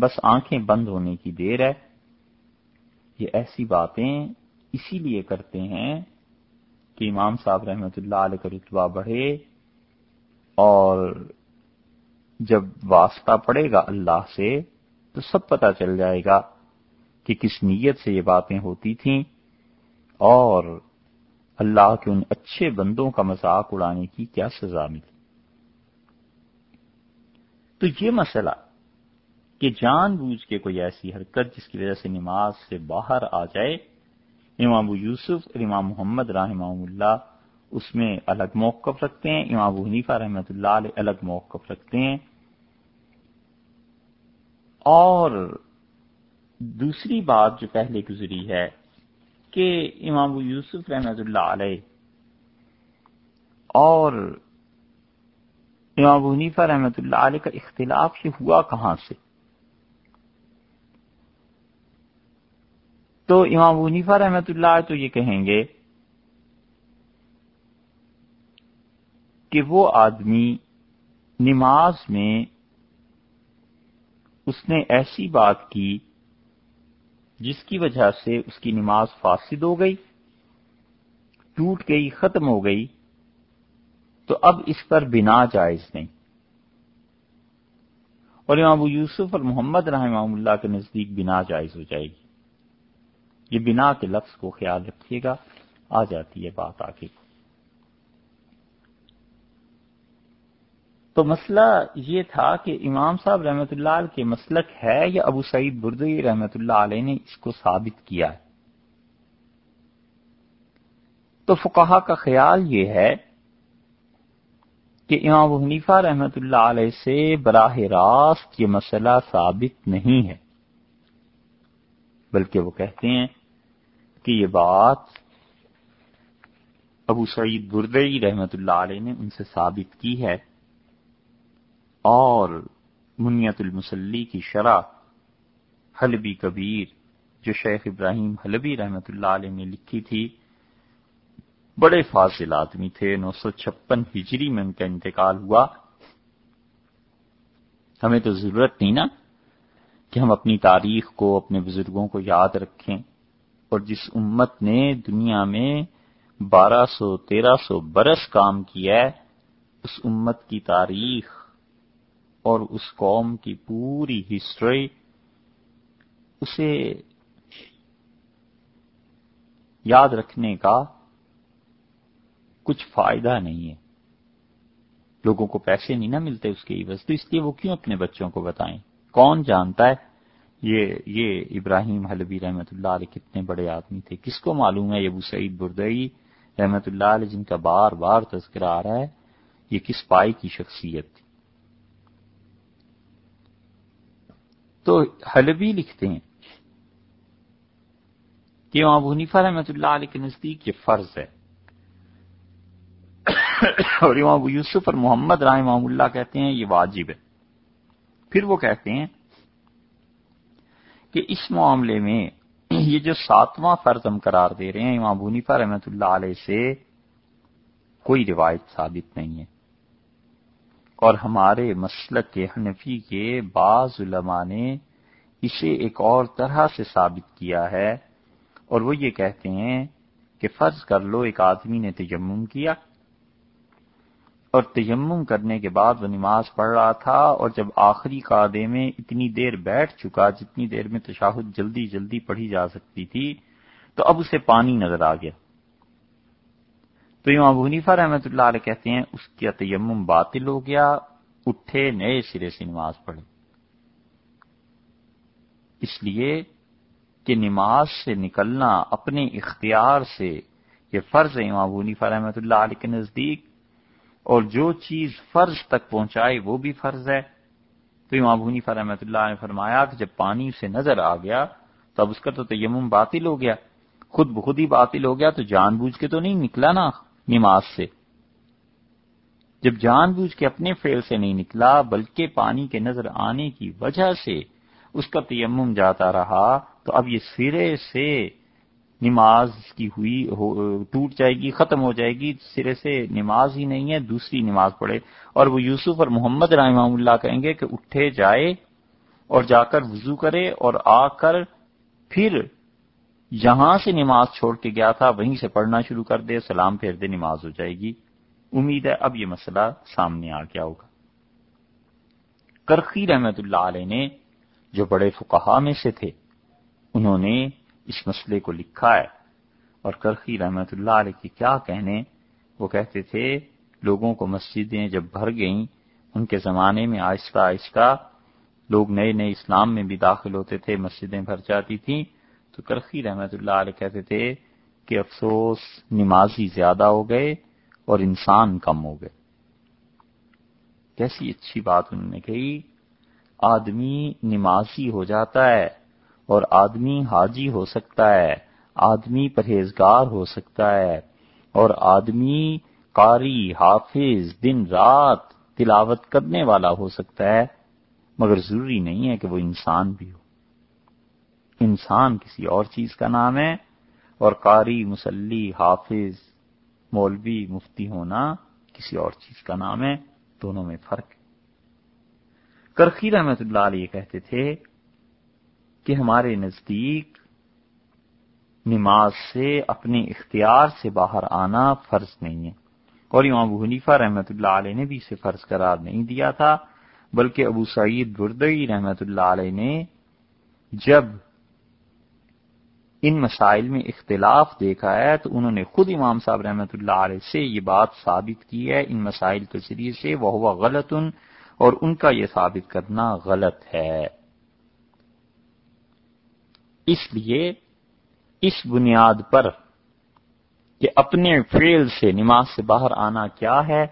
بس آنکھیں بند ہونے کی دیر ہے۔ یہ ایسی باتیں اسی لیے کرتے ہیں کہ امام صاحب رحمت اللہ علیہ کا رتبہ بڑھے اور جب واسطہ پڑے گا اللہ سے تو سب پتہ چل جائے گا کہ کس نیت سے یہ باتیں ہوتی تھیں اور اللہ کے ان اچھے بندوں کا مذاق اڑانے کی کیا سزا ملی۔ تو یہ مسئلہ کہ جان بوجھ کے کوئی ایسی حرکت جس کی وجہ سے نماز سے باہر آ جائے۔ امام ابو یوسف اور امام محمد رحمہ اللہ اس میں الگ موقف رکھتے ہیں، امام ابو حنیفہ رحمۃ اللہ علیہ الگ موقف رکھتے ہیں۔ اور دوسری بات جو پہلے گزری ہے کہ امام ابو یوسف رحمۃ اللہ علیہ اور امام ابو حنیفہ رحمۃ اللہ علیہ کا اختلاف یہ ہوا کہاں سے؟ تو امام ابو حنیفہ رحمۃ اللہ تو یہ کہیں گے کہ وہ آدمی نماز میں اس نے ایسی بات کی جس کی وجہ سے اس کی نماز فاسد ہو گئی، ٹوٹ گئی، ختم ہو گئی، تو اب اس پر بنا جائز نہیں۔ اور امام یوسف اور محمد رحمہ اللہ کے نزدیک بنا جائز ہو جائے گی۔ یہ بنا کے لفظ کو خیال رکھیے گا۔ آ جاتی ہے بات آگے۔ تو مسئلہ یہ تھا کہ امام صاحب رحمۃ اللہ علیہ کے مسلک ہے یا ابو سعید بردئی رحمۃ اللہ علیہ نے اس کو ثابت کیا ہے؟ تو فقہا کا خیال یہ ہے کہ امام حنیفہ رحمۃ اللہ علیہ سے براہ راست یہ مسئلہ ثابت نہیں ہے، بلکہ وہ کہتے ہیں کہ یہ بات ابو سعید بردئی رحمۃ اللہ علیہ نے ان سے ثابت کی ہے اور منیت المسلی کی شرح حلبی کبیر جو شیخ ابراہیم حلبی رحمت اللہ علیہ نے لکھی تھی، بڑے فاصل آدمی تھے نو سو چھپن ہجری میں ان کا انتقال ہوا۔ ہمیں تو ضرورت نہیں نا کہ ہم اپنی تاریخ کو، اپنے بزرگوں کو یاد رکھیں۔ اور جس امت نے دنیا میں بارہ سو، تیرہ سو برس کام کیا ہے، اس امت کی تاریخ اور اس قوم کی پوری ہسٹری، اسے یاد رکھنے کا کچھ فائدہ نہیں ہے۔ لوگوں کو پیسے نہیں نہ ملتے اس کے عوض تو اس لیے وہ کیوں اپنے بچوں کو بتائیں؟ کون جانتا ہے؟ یہ یہ ابراہیم حلبی رحمت اللہ علیہ کتنے بڑے آدمی تھے۔ کس کو معلوم ہے یہ ابو سعید بردئی رحمت اللہ علیہ جن کا بار بار تذکرہ آ رہا ہے؟ یہ کس پائی کی شخصیت تھی؟ تو حلبی لکھتے ہیں کہ امام حنیفہ رحمۃ اللہ علیہ کے نزدیک یہ فرض ہے۔ اور امام ابو یوسف اور محمد رائے امام اللہ کہتے ہیں یہ واجب ہے۔ پھر وہ کہتے ہیں کہ اس معاملے میں یہ جو ساتواں فرض ہم قرار دے رہے ہیں، امام حنیفہ رحمۃ اللہ علیہ سے کوئی روایت ثابت نہیں ہے۔ اور ہمارے مسلک کے حنفی کے بعض علماء نے اسے ایک اور طرح سے ثابت کیا ہے اور وہ یہ کہتے ہیں کہ فرض کر لو، ایک آدمی نے تیمم کیا اور تیمم کرنے کے بعد وہ نماز پڑھ رہا تھا اور جب آخری قادے میں اتنی دیر بیٹھ چکا جتنی دیر میں تشاہد جلدی جلدی پڑھی جا سکتی تھی، تو اب اسے پانی نظر آ گیا۔ تو امام حنیفہ رحمۃ اللہ علیہ کہتے ہیں، اس کا تیمم باطل ہو گیا، اٹھے نئے سرے سے نماز پڑھے۔ اس لیے کہ نماز سے نکلنا اپنے اختیار سے یہ فرض ہے، امام حنیفہ رحمۃ اللہ علیہ کے نزدیک اور جو چیز فرض تک پہنچائے وہ بھی فرض ہے۔ تو امام حنیفہ رحمۃ اللہ نے فرمایا کہ جب پانی سے نظر آ گیا تو اب اس کا تو تیمم باطل ہو گیا۔ خود بخود ہی باطل ہو گیا تو جان بوجھ کے تو نہیں نکلا نا نماز سے۔ جب جان بوجھ کے اپنے فیل سے نہیں نکلا بلکہ پانی کے نظر آنے کی وجہ سے اس کا تیمم جاتا رہا تو اب یہ سرے سے نماز کی ہوئی ٹوٹ جائے گی، ختم ہو جائے گی، سرے سے نماز ہی نہیں ہے، دوسری نماز پڑھے۔ اور وہ یوسف اور محمد رحمہ اللہ کہیں گے کہ اٹھے جائے اور جا کر وضو کرے اور آ کر پھر جہاں سے نماز چھوڑ کے گیا تھا، وہیں سے پڑھنا شروع کر دے، سلام پھیر دے، نماز ہو جائے گی۔ امید ہے اب یہ مسئلہ سامنے آ گیا ہوگا۔ کرخی رحمت اللہ علیہ نے جو بڑے فقہا میں سے تھے، انہوں نے اس مسئلے کو لکھا ہے۔ اور کرخی رحمت اللہ علیہ کی کیا کہنے؟ وہ کہتے تھے، لوگوں کو مسجدیں جب بھر گئیں، ان کے زمانے میں آہستہ آہستہ لوگ نئے نئے اسلام میں بھی داخل ہوتے تھے، مسجدیں بھر جاتی تھیں۔ تو کرخی رحمت اللہ علیہ کہتے تھے کہ افسوس، نمازی زیادہ ہو گئے اور انسان کم ہو گئے۔ کیسی اچھی بات انہوں نے کہی۔ آدمی نمازی ہو جاتا ہے۔ اور آدمی حاجی ہو سکتا ہے، آدمی پرہیزگار ہو سکتا ہے، اور آدمی قاری، حافظ، دن رات تلاوت کرنے والا ہو سکتا ہے، مگر ضروری نہیں ہے کہ وہ انسان بھی ہو۔ انسان کسی اور چیز کا نام ہے، اور قاری، مسلی، حافظ، مولوی، مفتی ہونا کسی اور چیز کا نام ہے، دونوں میں فرق ہے۔ کرخی رحمت اللہ علیہ کہتے تھے کہ ہمارے نزدیک نماز سے اپنے اختیار سے باہر آنا فرض نہیں ہے۔ اور امام ابو حنیفہ رحمت اللہ علیہ نے بھی اسے فرض قرار نہیں دیا تھا، بلکہ ابو سعید بردئی رحمت اللہ علیہ نے جب ان مسائل میں اختلاف دیکھا ہے تو انہوں نے خود امام صاحب رحمت اللہ علیہ سے یہ بات ثابت کی ہے، ان مسائل کے ذریعے سے وہ ہوا غلط ان اور ان کا یہ ثابت کرنا غلط ہے۔ اس لیے اس بنیاد پر کہ اپنے فیل سے نماز سے باہر آنا کیا ہے؟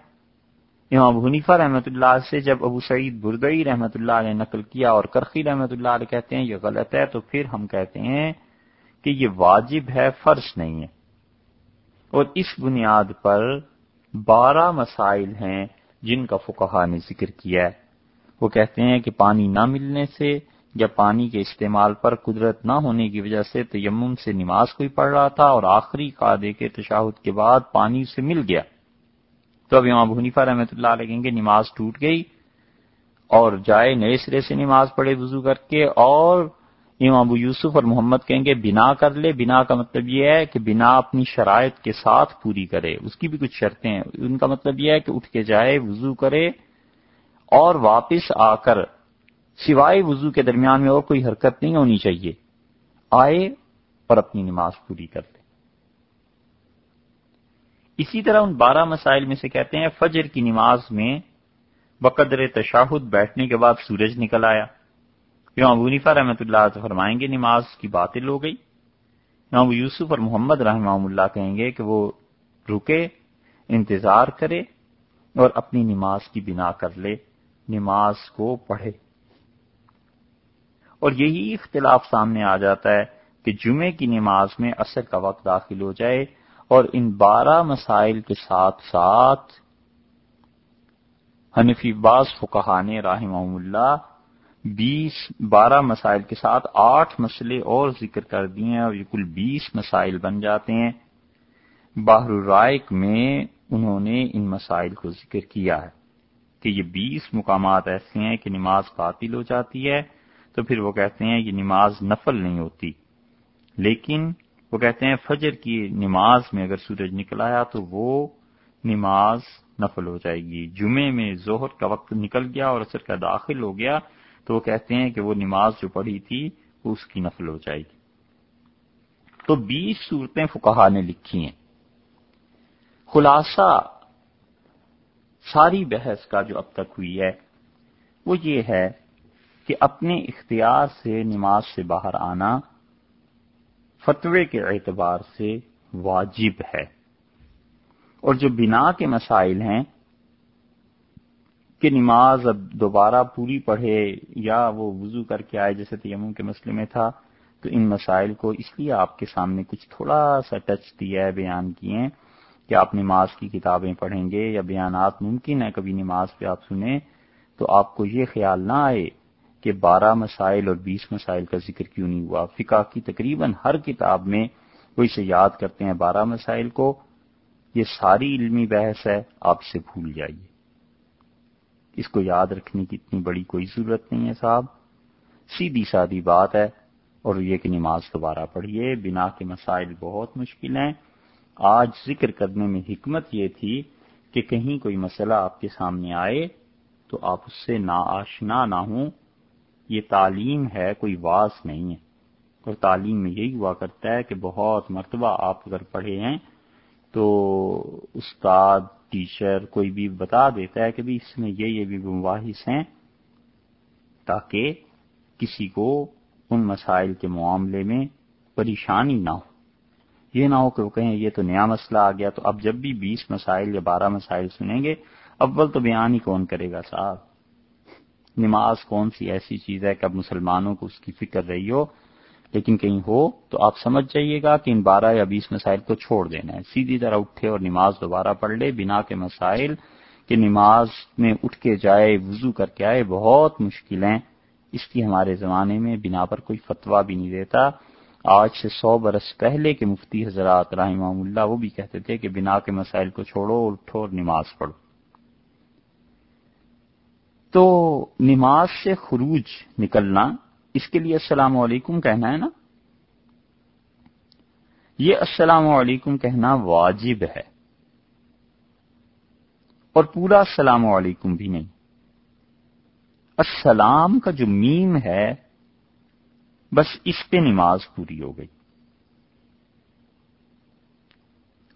امام حنیفہ رحمۃ اللہ سے جب ابو سعید بردئی رحمۃ اللہ نے نقل کیا اور کرخی رحمۃ اللہ علیہ کہتے ہیں یہ غلط ہے، تو پھر ہم کہتے ہیں کہ یہ واجب ہے، فرض نہیں ہے۔ اور اس بنیاد پر بارہ مسائل ہیں جن کا فقہ نے ذکر کیا ہے۔ وہ کہتے ہیں کہ پانی نہ ملنے سے یا پانی کے استعمال پر قدرت نہ ہونے کی وجہ سے تیمم سے نماز کوئی پڑھ رہا تھا اور آخری قادے کے تشاہد کے بعد پانی اسے مل گیا۔ تو اب امام حنیفہ رحمۃ اللہ علیہ کہیں گے نماز ٹوٹ گئی اور جائے نئے سرے سے نماز پڑھے وضو کر کے اور امام ابو یوسف اور محمد کہیں گے بنا کر لے۔ بنا کا مطلب یہ ہے کہ بنا اپنی شرائط کے ساتھ پوری کرے۔ اس کی بھی کچھ شرطیں ہیں۔ ان کا مطلب یہ ہے کہ اٹھ کے جائے، وضو کرے اور واپس آ کر سوائے وضو کے درمیان میں اور کوئی حرکت نہیں ہونی چاہیے۔ آئے اور اپنی نماز پوری کر لے اسی طرح ان بارہ مسائل میں سے کہتے ہیں، فجر کی نماز میں بقدر تشاہد بیٹھنے کے بعد سورج نکل آیا۔ امام ونیفا رحمۃ اللہ فرمائیں گے، نماز کی باطل ہو گئی۔ امام یوسف اور محمد رحمہ اللہ کہیں گے کہ وہ رکے، انتظار کرے اور اپنی نماز کی بنا کر لے، نماز کو پڑھے۔ اور یہی اختلاف سامنے آ جاتا ہے کہ جمعے کی نماز میں اثر کا وقت داخل ہو جائے اور ان بارہ مسائل کے ساتھ ساتھ حنفی باز فکان رحمہ اللہ بیس، بارہ مسائل کے ساتھ آٹھ مسئلے اور ذکر کر دیے ہیں اور یہ کل بیس مسائل بن جاتے ہیں۔ باہر الرائق میں انہوں نے ان مسائل کو ذکر کیا ہے کہ یہ بیس مقامات ایسے ہیں کہ نماز قاتل ہو جاتی ہے تو پھر وہ کہتے ہیں یہ نماز نفل نہیں ہوتی۔ لیکن وہ کہتے ہیں فجر کی نماز میں اگر سورج نکل آیا تو وہ نماز نفل ہو جائے گی۔ جمعے میں ظہر کا وقت نکل گیا اور اثر کا داخل ہو گیا تو وہ کہتے ہیں کہ وہ نماز جو پڑھی تھی وہ اس کی نفل ہو جائے گی۔ تو بیس صورتیں فکہ نے لکھی ہیں۔ خلاصہ ساری بحث کا جو اب تک ہوئی ہے وہ یہ ہے کہ اپنے اختیار سے نماز سے باہر آنا فتوے کے اعتبار سے واجب ہے۔ اور جو بنا کے مسائل ہیں کہ نماز اب دوبارہ پوری پڑھے یا وہ وضو کر کے آئے جیسے تیمم کے مسئلے میں تھا، تو ان مسائل کو اس لیے آپ کے سامنے کچھ تھوڑا سا ٹچ دیا ہے، بیان کیے کہ آپ نماز کی کتابیں پڑھیں گے یا بیانات ممکن ہے کبھی نماز پہ آپ سنیں، تو آپ کو یہ خیال نہ آئے کہ بارہ مسائل اور بیس مسائل کا ذکر کیوں نہیں ہوا؟ فقہ کی تقریباً ہر کتاب میں وہ اسے یاد کرتے ہیں بارہ مسائل کو، یہ ساری علمی بحث ہے، آپ سے بھول جائیے۔ اس کو یاد رکھنے کی اتنی بڑی کوئی ضرورت نہیں ہے صاحب۔ سیدھی سادی بات ہے، اور یہ کہ نماز دوبارہ پڑھیے، بنا کے مسائل بہت مشکل ہیں۔ آج ذکر کرنے میں حکمت یہ تھی کہ کہیں کوئی مسئلہ آپ کے سامنے آئے تو آپ اس سے نا آشنا نہ ہوں۔ یہ تعلیم ہے، کوئی واس نہیں ہے۔ اور تعلیم میں یہی ہوا کرتا ہے کہ بہت مرتبہ آپ اگر پڑھے ہیں تو استاد، ٹیچر کوئی بھی بتا دیتا ہے کہ بھی اس میں یہ یہ بھی مباحث ہیں تاکہ کسی کو ان مسائل کے معاملے میں پریشانی نہ ہو۔ یہ نہ ہو کہ وہ کہیں یہ تو نیا مسئلہ آ گیا تو اب جب بھی بیس مسائل یا بارہ مسائل سنیں گے، اول تو بیان ہی کون کرے گا صاحب؟ نماز کون سی ایسی چیز ہے کہ اب مسلمانوں کو اس کی فکر رہی ہو، لیکن کہیں ہو تو آپ سمجھ جائیے گا کہ ان بارہ یا بیس مسائل کو چھوڑ دینا ہے۔ سیدھی طرح اٹھے اور نماز دوبارہ پڑھ لے، بنا کے مسائل کہ نماز میں اٹھ کے جائے، وضو کر کے آئے، بہت مشکل ہیں۔ اس کی ہمارے زمانے میں بنا پر کوئی فتوا بھی نہیں دیتا۔ آج سے سو برس پہلے کے مفتی حضرات رحمہ اللہ وہ بھی کہتے تھے کہ بنا کے مسائل کو چھوڑو، اٹھو اور نماز پڑھو۔ تو نماز سے خروج نکلنا اس کے لیے السلام علیکم کہنا ہے نا؟ یہ السلام علیکم کہنا واجب ہے۔ اور پورا السلام علیکم بھی نہیں۔ السلام کا جو میم ہے، بس اس پہ نماز پوری ہو گئی۔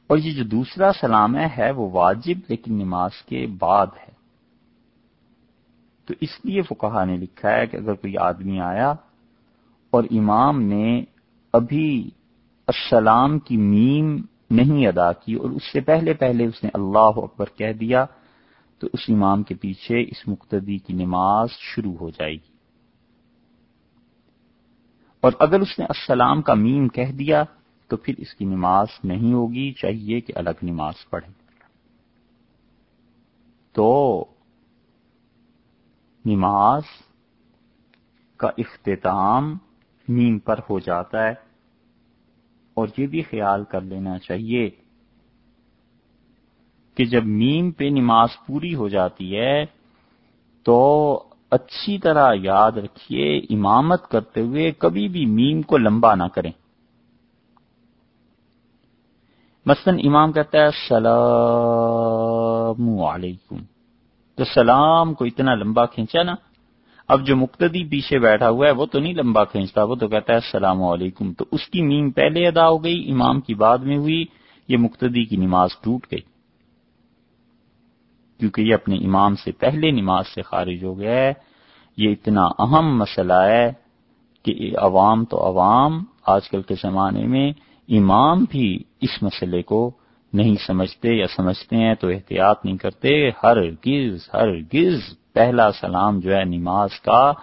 اور یہ جو دوسرا سلام ہے وہ واجب لیکن نماز کے بعد ہے۔ تو اس لیے وہ کہا نے لکھا ہے کہ اگر کوئی آدمی آیا اور امام نے ابھی السلام کی میم نہیں ادا کی اور اس سے پہلے پہلے اس نے اللہ اکبر کہہ دیا، تو اس امام کے پیچھے اس مقتدی کی نماز شروع ہو جائے گی۔ اور اگر اس نے السلام کا میم کہہ دیا، تو پھر اس کی نماز نہیں ہوگی، چاہیے کہ الگ نماز پڑھے۔ تو نماز کا اختتام نیم پر ہو جاتا ہے اور یہ بھی خیال کر لینا چاہیے کہ جب میم پہ نماز پوری ہو جاتی ہے تو اچھی طرح یاد رکھیے امامت کرتے ہوئے کبھی بھی میم کو لمبا نہ کریں۔ مثلا امام کہتا ہے، السلام علیکم۔ تو سلام کو اتنا لمبا کھینچا نا، اب جو مقتدی پیچھے بیٹھا ہوا ہے، وہ تو نہیں لمبا کھینچتا، وہ تو کہتا ہے السلام علیکم۔ تو اس کی میم پہلے ادا ہو گئی، امام کی بعد میں ہوئی، یہ مقتدی کی نماز ٹوٹ گئی۔ کیونکہ یہ اپنے امام سے پہلے نماز سے خارج ہو گیا ہے۔ یہ اتنا اہم مسئلہ ہے کہ عوام تو عوام، آج کل کے زمانے میں امام بھی اس مسئلے کو نہیں سمجھتے یا سمجھتے ہیں تو احتیاط نہیں کرتے ہر گز ہر گز پہلا سلام جو ہے نماز کا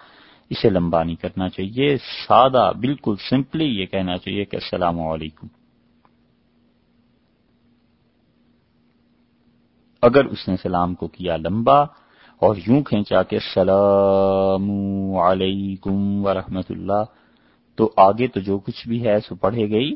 اسے لمبا نہیں کرنا چاہیے، سادہ، بالکل سمپلی یہ کہنا چاہیے کہ السلام علیکم۔ اگر اس نے سلام کو کیا لمبا اور یوں کھینچا کہ السلام علیکم ورحمۃ اللہ، تو آگے تو جو کچھ بھی ہے سو پڑھے گئی۔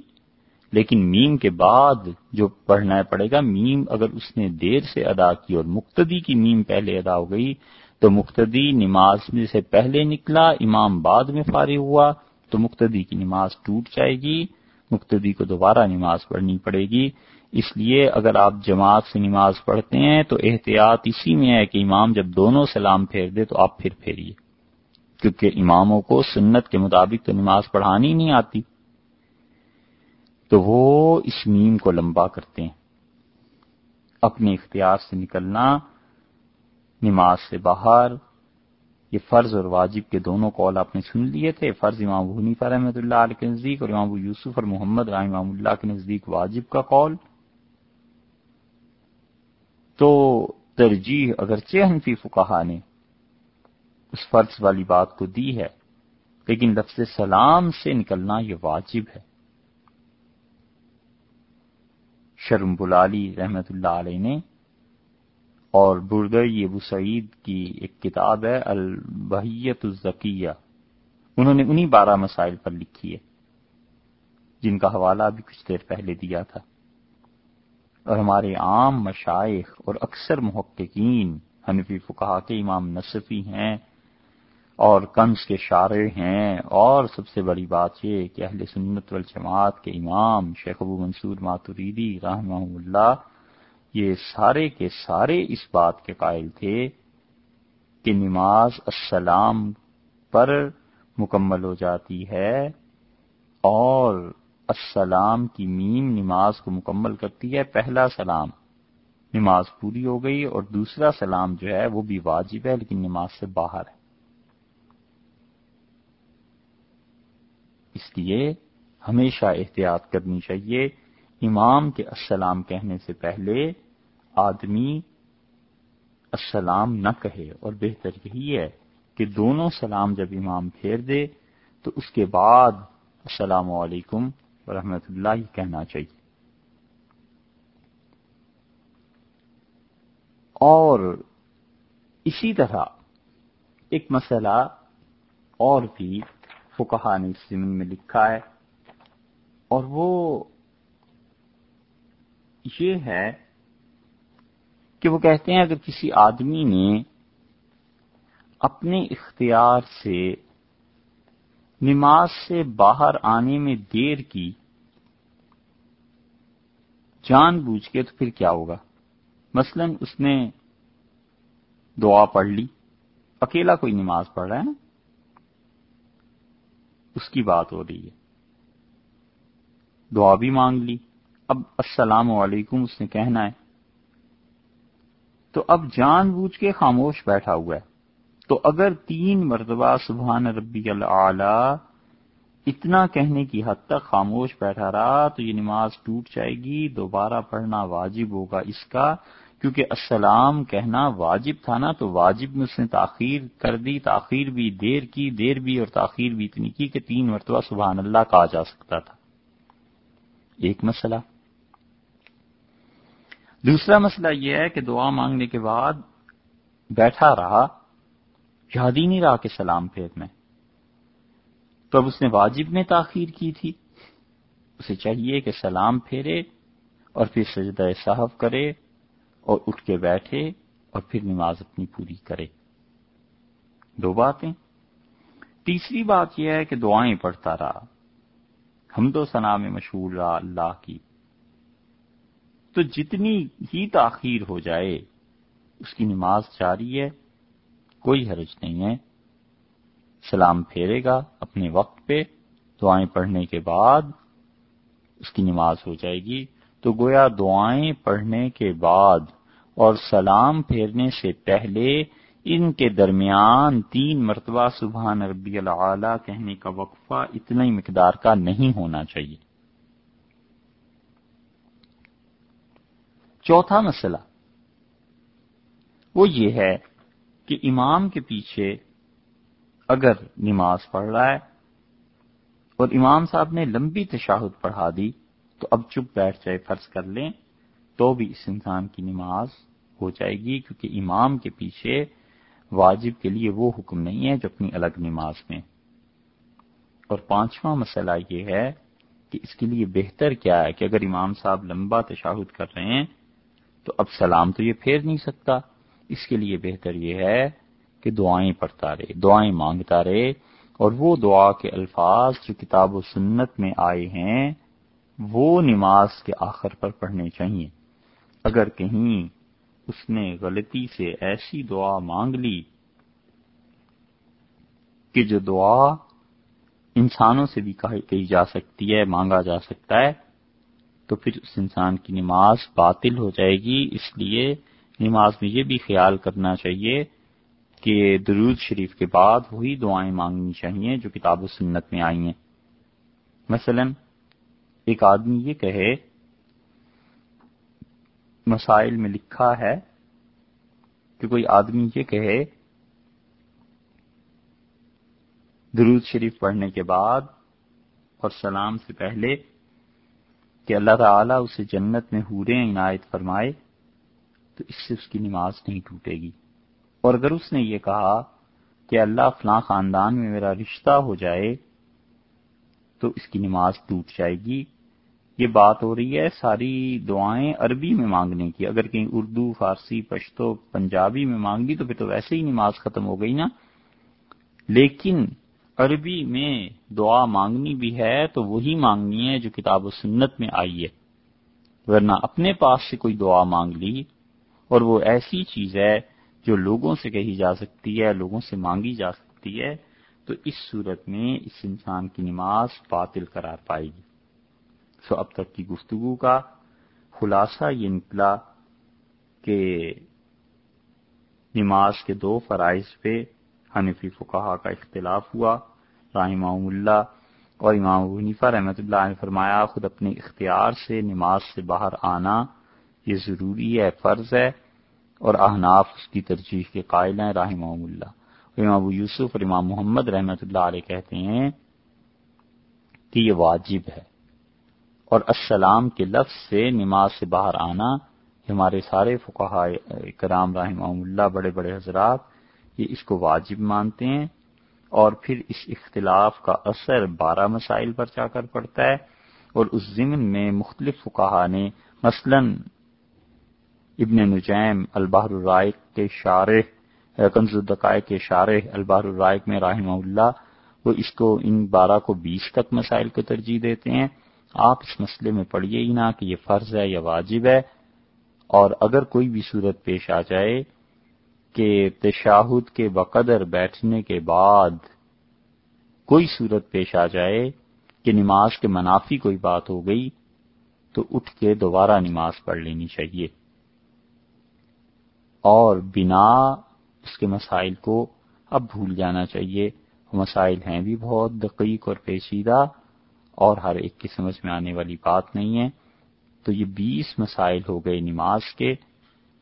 لیکن میم کے بعد جو پڑھنا پڑے گا، میم اگر اس نے دیر سے ادا کی اور مقتدی کی میم پہلے ادا ہو گئی، تو مقتدی نماز سے پہلے نکلا، امام بعد میں فارغ ہوا، تو مقتدی کی نماز ٹوٹ جائے گی، مقتدی کو دوبارہ نماز پڑھنی پڑے گی۔ اس لیے اگر آپ جماعت سے نماز پڑھتے ہیں، تو احتیاط اسی میں ہے کہ امام جب دونوں سلام پھیر دے، تو آپ پھر پھیریے۔ کیونکہ اماموں کو سنت کے مطابق تو نماز پڑھانی نہیں آتی۔ تو وہ اس نیم کو لمبا کرتے ہیں۔ اپنے اختیار سے نکلنا، نماز سے باہر، یہ فرض اور واجب کے دونوں کال آپ نے سن لیے تھے۔ فرض امام حنیفہ رحمۃ اللہ علیہ کے نزدیک اور امام ابو یوسف اور محمد رحم اللہ کے نزدیک واجب کا کال تو ترجیح اگرچہ حنفی فکہ نے اس فرض والی بات کو دی ہے، لیکن لفظ سلام سے نکلنا یہ واجب ہے۔ شرم بلالی رحمت اللہ علیہ نے، اور بردئی ابو سعید کی ایک کتاب ہے البحیت الزکیہ۔ انہوں نے انہی بارہ مسائل پر لکھی ہے، جن کا حوالہ بھی کچھ دیر پہلے دیا تھا۔ اور ہمارے عام مشائق اور اکثر محققین، حنفی فکا کے امام نصفی ہیں اور کنس کے شارع ہیں۔ اور سب سے بڑی بات یہ کہ اہل سنت والجماعت کے امام شیخ ابو منصور ماتوریدی رحمہ اللہ یہ سارے کے سارے اس بات کے قائل تھے کہ نماز السلام پر مکمل ہو جاتی ہے اور السلام کی میم نماز کو مکمل کرتی ہے۔ پہلا سلام نماز پوری ہو گئی اور دوسرا سلام جو ہے وہ بھی واجب ہے لیکن نماز سے باہر ہے۔ اس لیے ہمیشہ احتیاط کرنی چاہیے امام کے السلام کہنے سے پہلے آدمی السلام نہ کہے، اور بہتر یہی ہے کہ دونوں سلام جب امام پھیر دے تو اس کے بعد السلام علیکم ورحمۃ اللہ کہنا چاہیے۔ اور اسی طرح ایک مسئلہ اور بھی فکہ نے اس زمین میں لکھا ہے۔ اور وہ یہ ہے کہ وہ کہتے ہیں اگر کسی آدمی نے اپنے اختیار سے نماز سے باہر آنے میں دیر کی، جان بوجھ کے تو پھر کیا ہوگا؟ مثلا اس نے دعا پڑھ لی، اکیلا کوئی نماز پڑھ رہا ہے نا؟ اس کی بات ہو رہی ہے۔ دعا بھی مانگ لی۔ اب السلام علیکم، اس نے کہنا ہے۔ تو اب جان بوجھ کے خاموش بیٹھا ہوا ہے۔ تو اگر تین مرتبہ سبحان ربی اللہ اتنا کہنے کی حد تک خاموش بیٹھا رہا، تو یہ نماز ٹوٹ جائے گی، دوبارہ پڑھنا واجب ہوگا۔ اس کا کیونکہ السلام کہنا واجب تھا نا، تو واجب میں اس نے تاخیر کر دی، تاخیر بھی دیر کی، دیر بھی اور تاخیر بھی اتنی کی کہ تین مرتبہ سبحان اللہ کہا جا سکتا تھا۔ ایک مسئلہ۔ دوسرا مسئلہ یہ ہے کہ دعا مانگنے کے بعد بیٹھا رہا یاد ہی نہیں رہا کہ سلام پھیرنا تو اب اس نے واجب میں تاخیر کی تھی۔ اسے چاہیے کہ سلام پھیرے اور پھر سجدہ صاحب کرے۔ اور اٹھ کے بیٹھے اور پھر نماز اپنی پوری کرے۔ دو باتیں۔ تیسری بات یہ ہے کہ دعائیں پڑھتا رہا۔ ہم تو سنا میں مشہور رہا اللہ کی۔ تو جتنی ہی تاخیر ہو جائے، اس کی نماز جاری ہے، کوئی حرج نہیں ہے۔ سلام پھیرے گا اپنے وقت پہ، دعائیں پڑھنے کے بعد اس کی نماز ہو جائے گی۔ تو گویا دعائیں پڑھنے کے بعد اور سلام پھیرنے سے پہلے ان کے درمیان تین مرتبہ سبحان ربی العلی کہنے کا وقفہ اتنا ہی مقدار کا نہیں ہونا چاہیے۔ چوتھا مسئلہ وہ یہ ہے کہ امام کے پیچھے اگر نماز پڑھ رہا ہے اور امام صاحب نے لمبی تشاہد پڑھا دی تو اب چپ بیٹھ جائے، فرض کر لیں، تو بھی اس انسان کی نماز ہو جائے گی، کیونکہ امام کے پیچھے واجب کے لیے وہ حکم نہیں ہے جو اپنی الگ نماز میں۔ اور پانچواں مسئلہ یہ ہے کہ اس کے لیے بہتر کیا ہے کہ اگر امام صاحب لمبا تشاہد کر رہے ہیں، تو اب سلام تو یہ پھیر نہیں سکتا۔ اس کے لیے بہتر یہ ہے کہ دعائیں پڑھتا رہے، دعائیں مانگتا رہے۔ اور وہ دعا کے الفاظ جو کتاب و سنت میں آئے ہیں، وہ نماز کے آخر پر پڑھنے چاہیے۔ اگر کہیں اس نے غلطی سے ایسی دعا مانگ لی کہ جو دعا انسانوں سے بھی کہی جا سکتی ہے، مانگا جا سکتا ہے، تو پھر اس انسان کی نماز باطل ہو جائے گی۔ اس لیے نماز میں یہ بھی خیال کرنا چاہیے کہ درود شریف کے بعد وہی دعائیں مانگنی چاہیے جو کتاب و سنت میں آئی ہیں۔ مثلا ایک آدمی یہ کہے مسائل میں لکھا ہے کہ کوئی آدمی یہ کہے، درود شریف پڑھنے کے بعد اور سلام سے پہلے کہ اللہ تعالیٰ اسے جنت میں ہورے عنایت فرمائے، تو اس سے اس کی نماز نہیں ٹوٹے گی۔ اور اگر اس نے یہ کہا کہ اللہ فلاں خاندان میں میرا رشتہ ہو جائے، تو اس کی نماز ٹوٹ جائے گی۔ یہ بات ہو رہی ہے، ساری دعائیں عربی میں مانگنے کی۔ اگر کہیں اردو، فارسی، پشتو، پنجابی میں مانگی تو پھر تو ویسے ہی نماز ختم ہو گئی نا۔ لیکن عربی میں دعا مانگنی بھی ہے تو وہی مانگنی ہے جو کتاب و سنت میں آئی ہے۔ ورنہ اپنے پاس سے کوئی دعا مانگ لی اور وہ ایسی چیز ہے جو لوگوں سے کہی جا سکتی ہے، لوگوں سے مانگی جا سکتی ہے، تو اس صورت میں اس انسان کی نماز باطل قرار پائے گی۔ سو اب تک کی گفتگو کا خلاصہ یہ نکلا کہ نماز کے دو فرائض پہ حنفی فقہ کا اختلاف ہوا رحمہ اللہ اور امام حنیفہ رحمۃ اللہ نے فرمایا، خود اپنے اختیار سے نماز سے باہر آنا یہ ضروری ہے، فرض ہے اور احناف اس کی ترجیح کے قائل ہیں رحمہ اللہ۔ امام ابو یوسف اور امام محمد رحمۃ اللہ علیہ کہتے ہیں کہ یہ واجب ہے۔ اور السلام کے لفظ سے نماز سے باہر آنا ہمارے سارے فقہ کرام رحمہ اللہ، بڑے بڑے حضرات، یہ اس کو واجب مانتے ہیں۔ اور پھر اس اختلاف کا اثر بارہ مسائل پر جا کر پڑتا ہے۔ اور اس ضمن میں مختلف فقہ نے مثلا ابن نجیم البحر الرائق کے شارح، کنز الدقائق کے شارح البحر الرائق میں رحمہ اللہ، وہ اس کو ان بارہ کو بیس تک مسائل کو ترجیح دیتے ہیں۔ آپ اس مسئلے میں پڑھیے ہی نہ کہ یہ فرض ہے یا واجب ہے۔ اور اگر کوئی بھی صورت پیش آ جائے کہ تشاہد کے بقدر بیٹھنے کے بعد کوئی صورت پیش آ جائے کہ نماز کے منافی کوئی بات ہو گئی تو اٹھ کے دوبارہ نماز پڑھ لینی چاہیے۔ اور بنا اس کے مسائل کو اب بھول جانا چاہیے۔ مسائل ہیں بھی بہت دقیق اور پیچیدہ۔ اور ہر ایک کی سمجھ میں آنے والی بات نہیں ہے۔ تو یہ بیس مسائل ہو گئے نماز کے،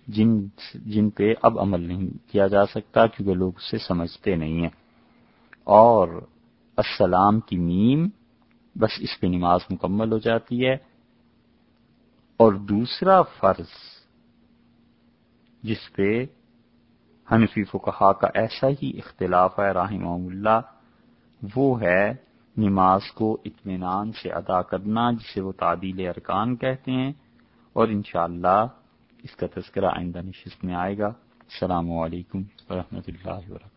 جن جن پہ اب عمل نہیں کیا جا سکتا کیونکہ لوگ اسے سمجھتے نہیں ہیں۔ اور السلام کی میم بس اس پہ نماز مکمل ہو جاتی ہے۔ اور دوسرا فرض جس پہ حنفی فقہا کا ایسا ہی اختلاف ہے رحمہ اللہ، وہ ہے نماز کو اطمینان سے ادا کرنا جسے وہ تعدیل ارکان کہتے ہیں اور انشاءاللہ اس کا تذکرہ آئندہ نشست میں آئے گا۔ السلام علیکم ورحمۃ اللہ وبرکاتہ۔